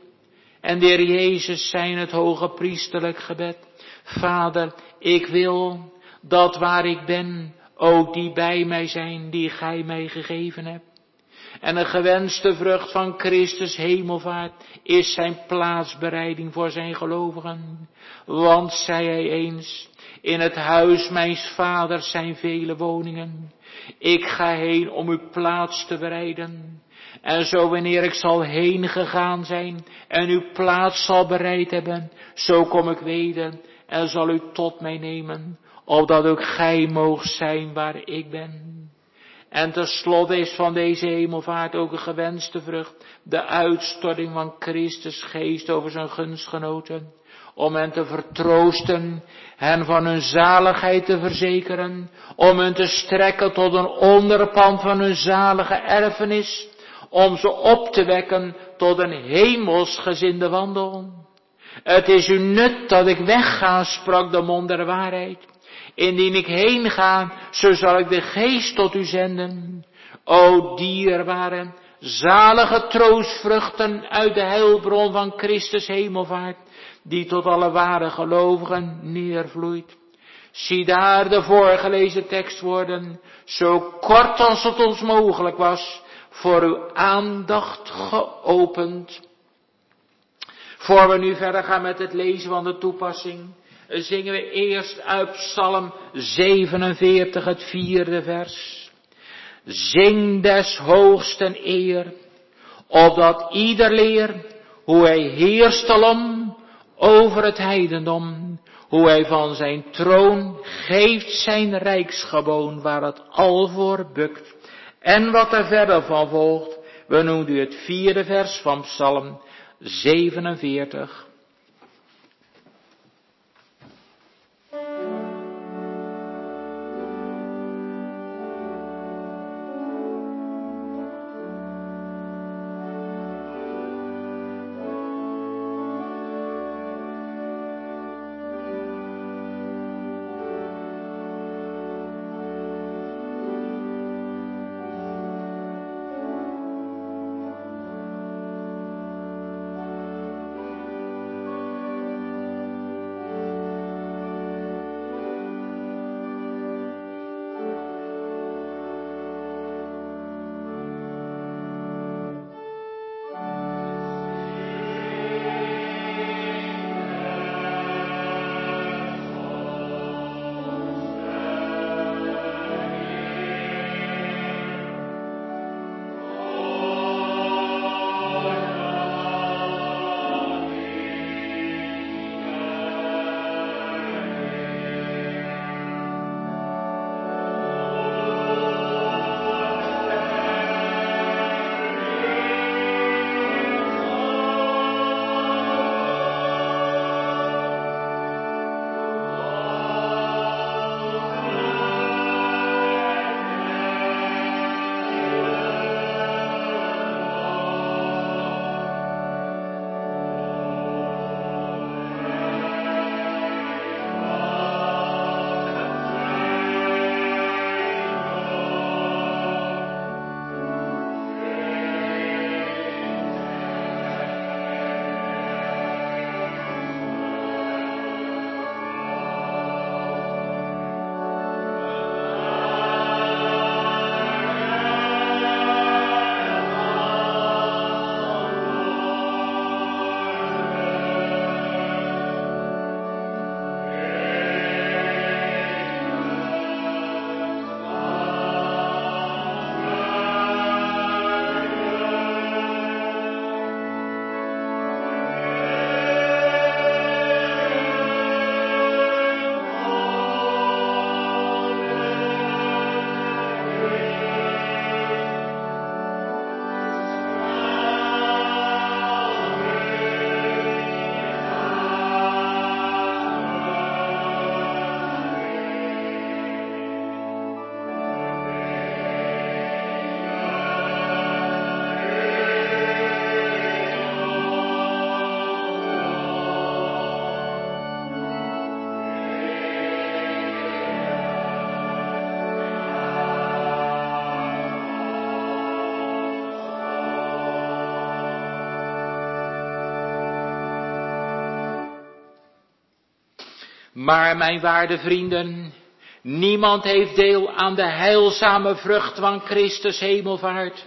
En de Heer Jezus zijn het hoge priesterlijk gebed. Vader, ik wil dat waar ik ben, ook die bij mij zijn, die gij mij gegeven hebt. En een gewenste vrucht van Christus hemelvaart is zijn plaatsbereiding voor zijn gelovigen. Want, zei hij eens, in het huis mijns vaders zijn vele woningen. Ik ga heen om uw plaats te bereiden. En zo wanneer ik zal heen gegaan zijn en uw plaats zal bereid hebben, zo kom ik weder en zal u tot mij nemen, opdat ook gij moogt zijn waar ik ben. En tenslotte is van deze hemelvaart ook een gewenste vrucht, de uitstorting van Christus geest over zijn gunstgenoten, om hen te vertroosten, hen van hun zaligheid te verzekeren, om hen te strekken tot een onderpand van hun zalige erfenis, om ze op te wekken tot een hemelsgezinde wandel. Het is u nut dat ik wegga, sprak de mond der waarheid. Indien ik heen ga, zo zal ik de geest tot u zenden. O dierbare, zalige troostvruchten uit de heilbron van Christus hemelvaart, die tot alle ware gelovigen neervloeit. Zie daar de voorgelezen tekstwoorden, zo kort als het ons mogelijk was, voor uw aandacht geopend. Voor we nu verder gaan met het lezen van de toepassing, zingen we eerst uit Psalm 47, het vierde vers. Zing des hoogsten eer, opdat ieder leer hoe hij heerst alom over het heidendom, hoe hij van zijn troon geeft zijn rijksgewoon waar het al voor bukt. En wat er verder van volgt, we noemen u het vierde vers van Psalm 47. Maar mijn waarde vrienden, niemand heeft deel aan de heilzame vrucht van Christus hemelvaart.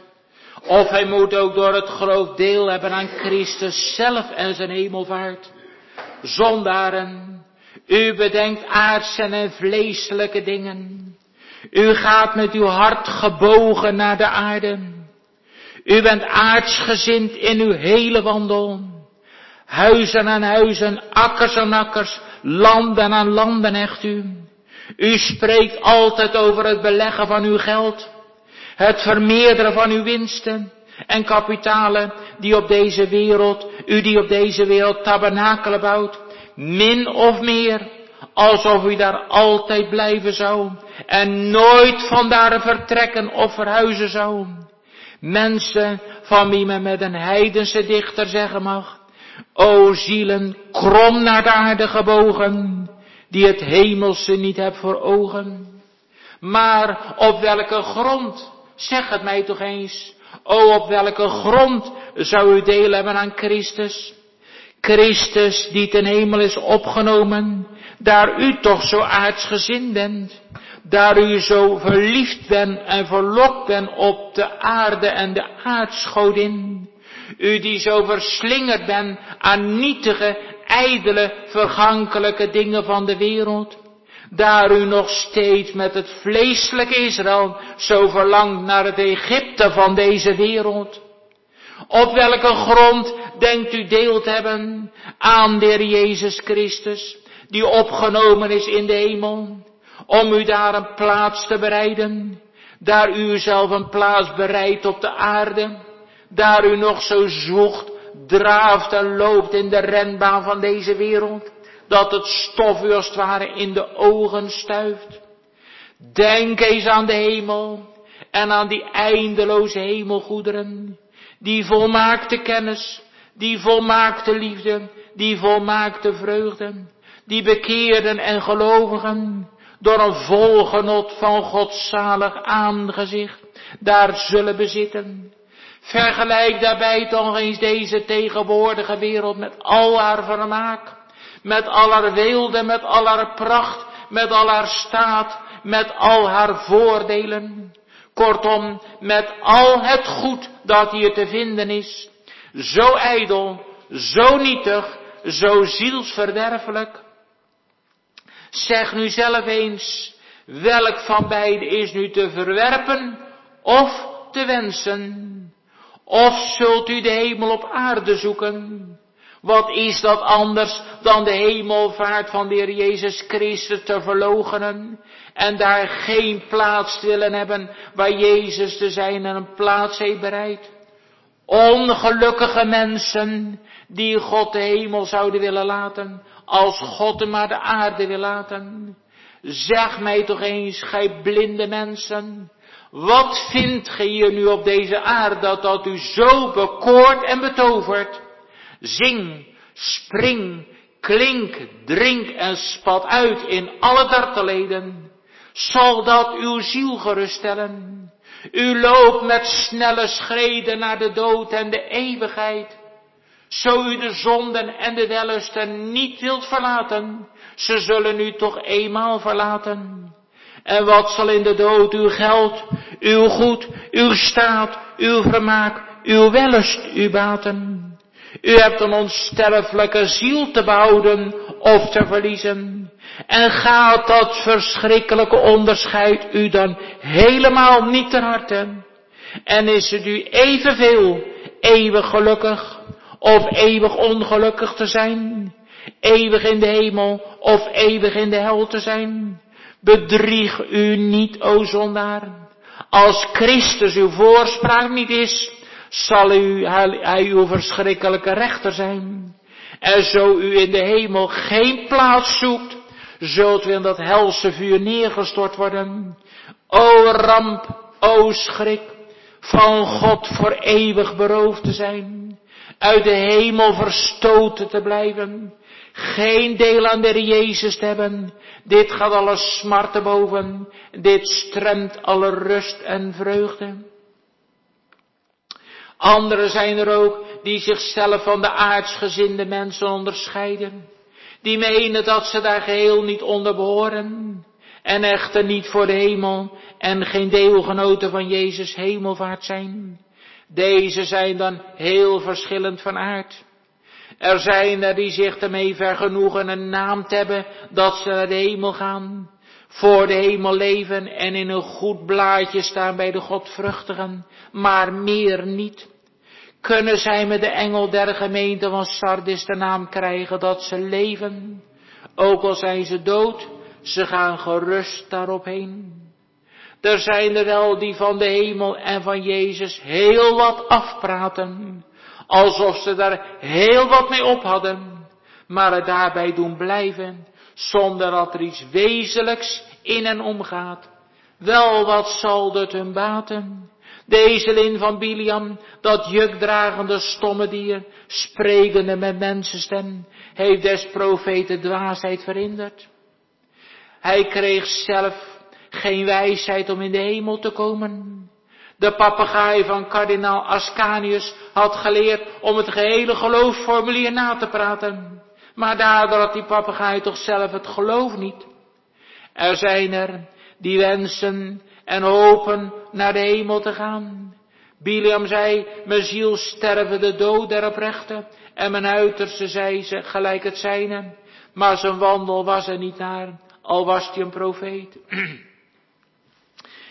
Of hij moet ook door het geloof deel hebben aan Christus zelf en zijn hemelvaart. Zondaren, u bedenkt aardse en vleeselijke dingen. U gaat met uw hart gebogen naar de aarde. U bent aardsgezind in uw hele wandel. Huizen aan huizen, akkers aan akkers, landen aan landen echt u. U spreekt altijd over het beleggen van uw geld, het vermeerderen van uw winsten en kapitalen die op deze wereld, u die op deze wereld tabernakelen bouwt, min of meer, alsof u daar altijd blijven zou en nooit vandaar vertrekken of verhuizen zou. Mensen van wie men met een heidense dichter zeggen mag, o zielen, krom naar de aarde gebogen, die het hemelse niet hebt voor ogen. Maar op welke grond, zeg het mij toch eens, o op welke grond zou u deel hebben aan Christus? Christus die ten hemel is opgenomen, daar u toch zo aardsgezind bent, daar u zo verliefd bent en verlokt bent op de aarde en de aardsgodin, u die zo verslingerd bent aan nietige, ijdele, vergankelijke dingen van de wereld, daar u nog steeds met het vleeselijke Israël zo verlangt naar het Egypte van deze wereld. Op welke grond denkt u deel te hebben aan de Jezus Christus, die opgenomen is in de hemel, om u daar een plaats te bereiden, daar u zelf een plaats bereidt op de aarde, daar u nog zo zoekt, draaft en loopt in de renbaan van deze wereld, dat het stof u als het ware in de ogen stuift. Denk eens aan de hemel en aan die eindeloze hemelgoederen, die volmaakte kennis, die volmaakte liefde, die volmaakte vreugde, die bekeerden en gelovigen door een volgenot van godzalig aangezicht daar zullen bezitten. Vergelijk daarbij toch eens deze tegenwoordige wereld met al haar vermaak, met al haar weelde, met al haar pracht, met al haar staat, met al haar voordelen. Kortom, met al het goed dat hier te vinden is. Zo ijdel, zo nietig, zo zielsverderfelijk. Zeg nu zelf eens, welk van beide is nu te verwerpen of te wensen? Of zult u de hemel op aarde zoeken? Wat is dat anders dan de hemelvaart van de Heer Jezus Christus te verlogenen en daar geen plaats willen hebben waar Jezus te zijn en een plaats heeft bereid? Ongelukkige mensen die God de hemel zouden willen laten, als God hem maar de aarde wil laten. Zeg mij toch eens, gij blinde mensen, wat vindt ge hier nu op deze aarde dat dat u zo bekoort en betovert? Zing, spring, klink, drink en spat uit in alle darteleden. Zal dat uw ziel geruststellen? U loopt met snelle schreden naar de dood en de eeuwigheid. Zo u de zonden en de wellusten niet wilt verlaten, ze zullen u toch eenmaal verlaten. En wat zal in de dood uw geld, uw goed, uw staat, uw vermaak, uw wellust u baten? U hebt een onsterfelijke ziel te behouden of te verliezen. En gaat dat verschrikkelijke onderscheid u dan helemaal niet ter harte? En is het u evenveel eeuwig gelukkig of eeuwig ongelukkig te zijn? Eeuwig in de hemel of eeuwig in de hel te zijn? Bedrieg u niet, o zondaar. Als Christus uw voorspraak niet is, zal u, hij uw verschrikkelijke rechter zijn. En zo u in de hemel geen plaats zoekt, zult u in dat helse vuur neergestort worden. O ramp, o schrik, van God voor eeuwig beroofd te zijn, uit de hemel verstoten te blijven, geen deel aan de Jezus te hebben. Dit gaat alle smarten boven. Dit stremt alle rust en vreugde. Anderen zijn er ook die zichzelf van de aardsgezinde mensen onderscheiden. Die menen dat ze daar geheel niet onder behoren. En echter niet voor de hemel en geen deelgenoten van Jezus hemelvaart zijn. Deze zijn dan heel verschillend van aard. Er zijn er die zich ermee vergenoegen een naam te hebben dat ze naar de hemel gaan, voor de hemel leven en in een goed blaadje staan bij de Godvruchtigen, maar meer niet. Kunnen zij met de engel der gemeente van Sardis de naam krijgen dat ze leven? Ook al zijn ze dood, ze gaan gerust daarop heen. Er zijn er wel die van de hemel en van Jezus heel wat afpraten, alsof ze daar heel wat mee op hadden, maar het daarbij doen blijven, zonder dat er iets wezenlijks in en omgaat. Wel, wat zal dat hun baten? Deze lin van Biliam, dat jukdragende stomme dier, sprekende met mensenstem, heeft des profeten dwaasheid verhinderd. Hij kreeg zelf geen wijsheid om in de hemel te komen. De papegaai van kardinaal Ascanius had geleerd om het gehele geloofsformulier na te praten. Maar daardoor had die papegaai toch zelf het geloof niet. Er zijn er die wensen en hopen naar de hemel te gaan. Biliam zei, mijn ziel sterven de dood der oprechte, en mijn uiterste zei ze gelijk het zijne, maar zijn wandel was er niet naar, al was hij een profeet.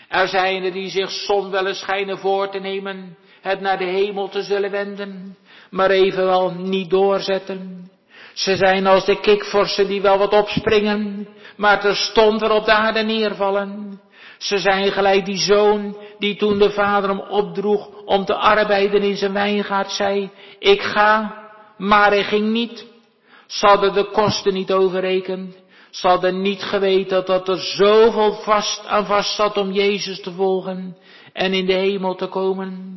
Er zijn er die zich soms wel eens schijnen voor te nemen, het naar de hemel te zullen wenden, maar evenwel niet doorzetten. Ze zijn als de kikvorsen die wel wat opspringen, maar terstond weer op de aarde neervallen. Ze zijn gelijk die zoon die toen de vader hem opdroeg om te arbeiden in zijn wijngaard zei, ik ga, maar hij ging niet. Ze hadden de kosten niet overrekend. Ze hadden niet geweten dat er zoveel vast aan vast zat om Jezus te volgen en in de hemel te komen.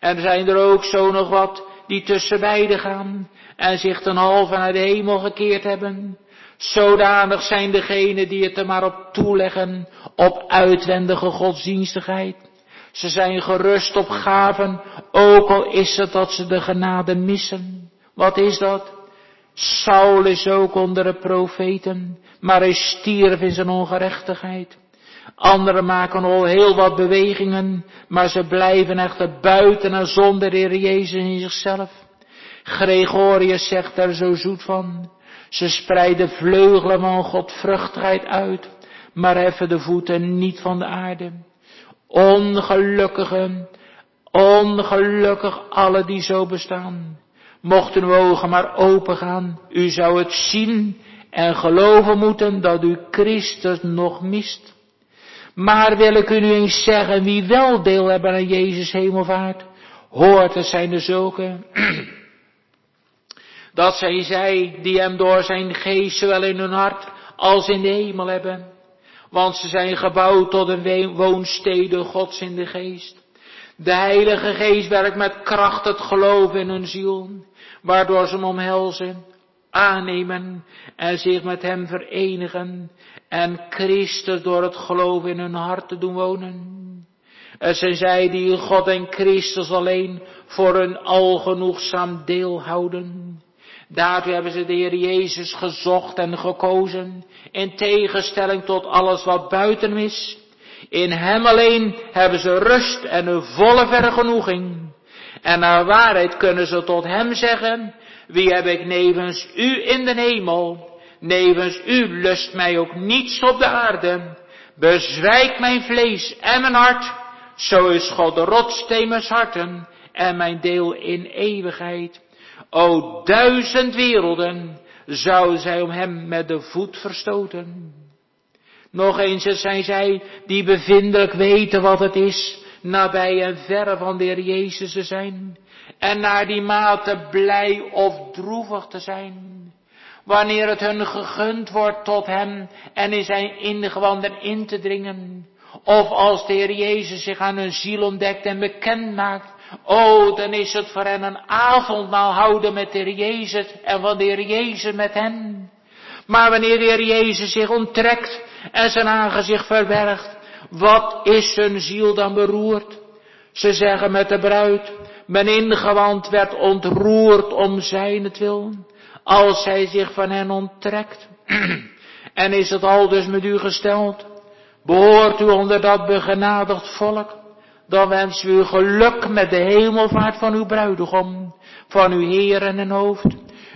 Er zijn er ook zo nog wat die tussen beiden gaan en zich ten halve naar de hemel gekeerd hebben. Zodanig zijn degenen die het er maar op toeleggen op uitwendige godsdienstigheid. Ze zijn gerust op gaven, ook al is het dat ze de genade missen. Wat is dat? Saul is ook onder de profeten, maar hij stierf in zijn ongerechtigheid. Anderen maken al heel wat bewegingen, maar ze blijven echter buiten en zonder de Jezus in zichzelf. Gregorius zegt er zo zoet van. Ze spreiden vleugelen van godvruchtigheid uit, maar heffen de voeten niet van de aarde. Ongelukkigen, ongelukkig alle die zo bestaan. Mochten uw ogen maar open gaan, u zou het zien en geloven moeten dat u Christus nog mist. Maar wil ik u nu eens zeggen, wie wel deel hebben aan Jezus hemelvaart, hoort het zijn de zulke. dat zij zij die hem door zijn geest zowel in hun hart als in de hemel hebben. Want ze zijn gebouwd tot een woonstede Gods in de geest. De Heilige Geest werkt met kracht het geloof in hun ziel, waardoor ze hem omhelzen, aannemen en zich met hem verenigen en Christus door het geloof in hun hart te doen wonen. Het zijn zij die God en Christus alleen voor hun algenoegzaam deel houden. Daartoe hebben ze de Heer Jezus gezocht en gekozen, in tegenstelling tot alles wat buiten is. In Hem alleen hebben ze rust en een volle vergenoeging. En naar waarheid kunnen ze tot Hem zeggen, wie heb ik nevens U in de hemel? Nevens U lust mij ook niets op de aarde. Bezwijk mijn vlees en mijn hart, zo is God de rotsteen harten en mijn deel in eeuwigheid. O duizend werelden zou zij om hem met de voet verstoten. Nog eens zijn zij die bevindelijk weten wat het is nabij en verre van de Heer Jezus te zijn. En naar die mate blij of droevig te zijn. Wanneer het hun gegund wordt tot hem en in zijn ingewanden in te dringen. Of als de Heer Jezus zich aan hun ziel ontdekt en bekend maakt. Oh, dan is het voor hen een avondmaal houden met de Heer Jezus en van de Heer Jezus met hen. Maar wanneer de Heer Jezus zich onttrekt en zijn aangezicht verbergt, wat is hun ziel dan beroerd? Ze zeggen met de bruid, mijn ingewand werd ontroerd om zijn wil. als hij zich van hen onttrekt? en is het al dus met u gesteld? Behoort u onder dat begenadigd volk? Dan wensen we u geluk met de hemelvaart van uw bruidegom, van uw Heer en een hoofd.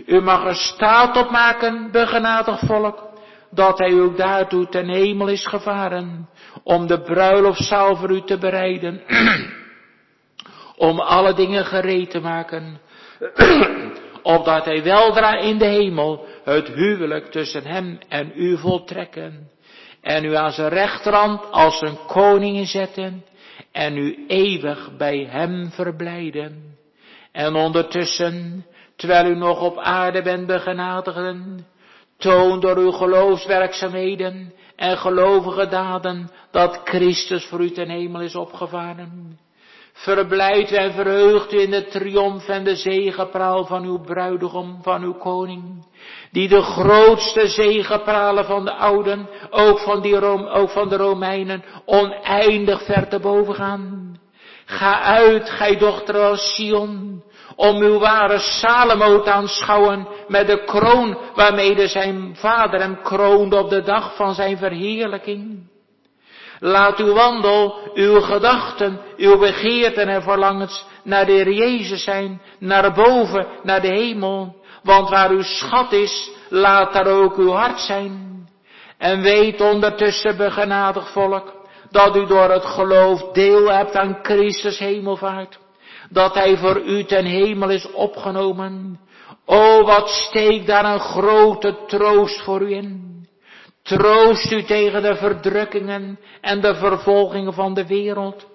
U mag er staat op maken, begenadigd volk, dat hij ook daartoe ten hemel is gevaren, om de bruiloftzaal voor u te bereiden, om alle dingen gereed te maken, opdat hij weldra in de hemel het huwelijk tussen hem en u voltrekken, en u aan zijn rechterhand als een koning zetten, en u eeuwig bij hem verblijden. En ondertussen, terwijl u nog op aarde bent begenadigden, toon door uw geloofswerkzaamheden en gelovige daden dat Christus voor u ten hemel is opgevaren. Verblijft en verheugt u in de triomf en de zegepraal van uw bruidegom, van uw koning, die de grootste zegepralen van de ouden, ook van, die ook van de Romeinen, oneindig ver te boven gaan. Ga uit, gij dochter Sion, om uw ware Salomo te aanschouwen met de kroon waarmede zijn vader hem kroonde op de dag van zijn verheerlijking. Laat uw wandel, uw gedachten, uw begeerten en verlangens naar de Heer Jezus zijn, naar boven, naar de hemel. Want waar uw schat is, laat daar ook uw hart zijn. En weet ondertussen, begenadigd volk, dat u door het geloof deel hebt aan Christus hemelvaart. Dat hij voor u ten hemel is opgenomen. O, wat steekt daar een grote troost voor u in. Troost u tegen de verdrukkingen en de vervolgingen van de wereld.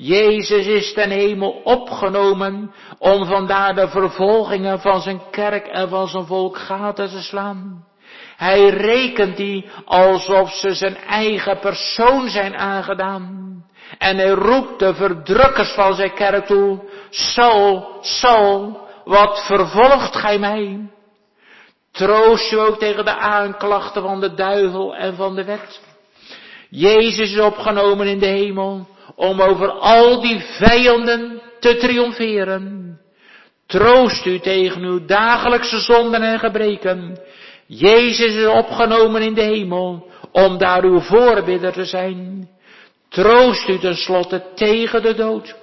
Jezus is ten hemel opgenomen om vandaar de vervolgingen van zijn kerk en van zijn volk gaten te slaan. Hij rekent die alsof ze zijn eigen persoon zijn aangedaan. En hij roept de verdrukkers van zijn kerk toe, Saul, Saul, wat vervolgt gij mij? Troost u ook tegen de aanklachten van de duivel en van de wet. Jezus is opgenomen in de hemel om over al die vijanden te triomferen. Troost u tegen uw dagelijkse zonden en gebreken. Jezus is opgenomen in de hemel om daar uw voorbidder te zijn. Troost u tenslotte tegen de dood.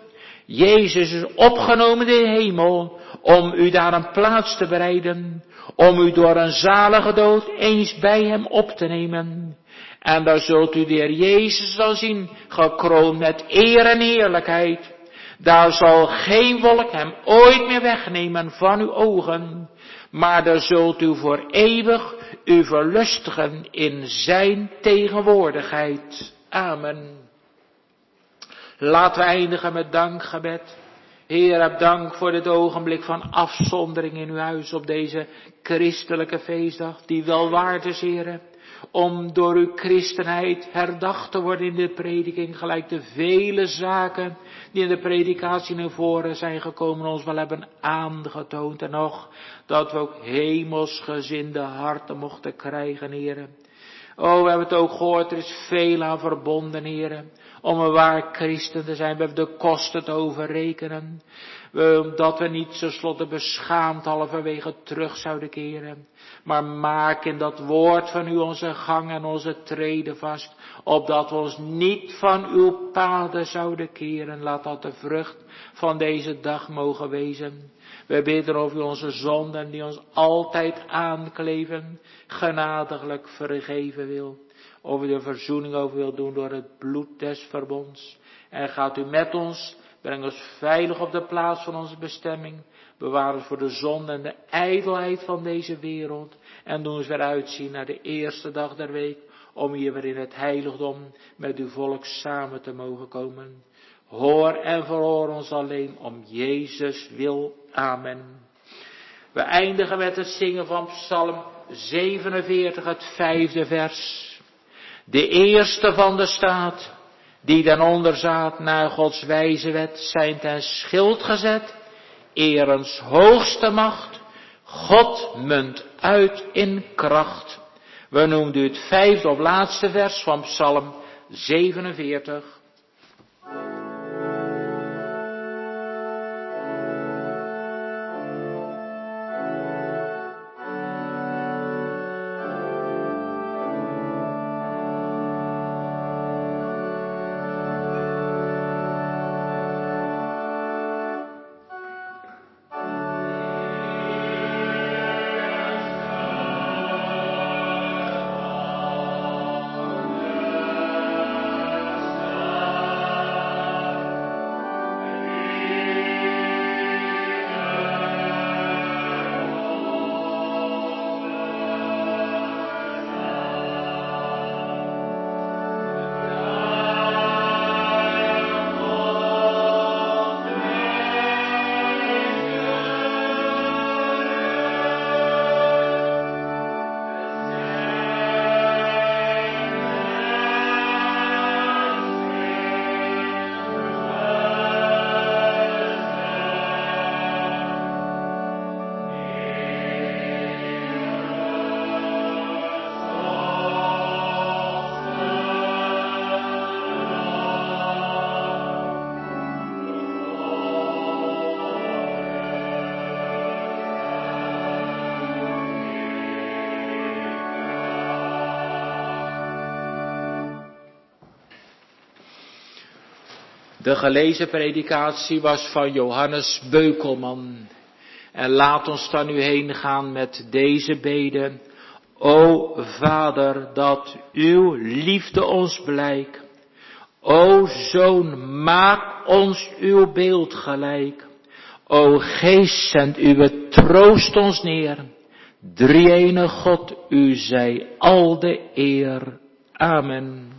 Jezus is opgenomen in de hemel om u daar een plaats te bereiden, om u door een zalige dood eens bij hem op te nemen. En daar zult u de Heer Jezus dan zien, gekroond met eer en heerlijkheid. Daar zal geen wolk hem ooit meer wegnemen van uw ogen, maar daar zult u voor eeuwig u verlustigen in zijn tegenwoordigheid. Amen. Laten we eindigen met dankgebed. Heer, heb dank voor dit ogenblik van afzondering in uw huis op deze christelijke feestdag, die wel waard is, Heer, om door uw christenheid herdacht te worden in de prediking, gelijk de vele zaken die in de predikatie naar voren zijn gekomen, ons wel hebben aangetoond. En nog, dat we ook hemelsgezinde harten mochten krijgen, Heer. Oh, we hebben het ook gehoord, er is veel aan verbonden, heren om een waar christen te zijn. We hebben de kosten te overrekenen. Dat we niet zo slotte beschaamd halverwege terug zouden keren. Maar maak in dat woord van u onze gang en onze treden vast. Opdat we ons niet van uw paden zouden keren. Laat dat de vrucht van deze dag mogen wezen. We bidden over onze zonden die ons altijd aankleven. Genadiglijk vergeven wil over de verzoening over wil doen door het bloed des verbonds. En gaat u met ons, breng ons veilig op de plaats van onze bestemming. Bewaar ons voor de zonde en de ijdelheid van deze wereld. En doe ons weer uitzien naar de eerste dag der week. Om hier weer in het heiligdom met uw volk samen te mogen komen. Hoor en verhoor ons alleen om Jezus wil. Amen. We eindigen met het zingen van Psalm 47, het vijfde vers. De eerste van de staat, die dan onderzaat naar Gods wijze wet, zijn ten schild gezet, erens hoogste macht, God munt uit in kracht. We noemen het vijfde of laatste vers van Psalm 47. De gelezen predikatie was van Johannes Beukelman. En laat ons dan nu heen gaan met deze bede. O Vader, dat uw liefde ons blijkt. O Zoon, maak ons uw beeld gelijk. O Geest, zend uw troost ons neer. Drie ene God, u zij al de eer. Amen.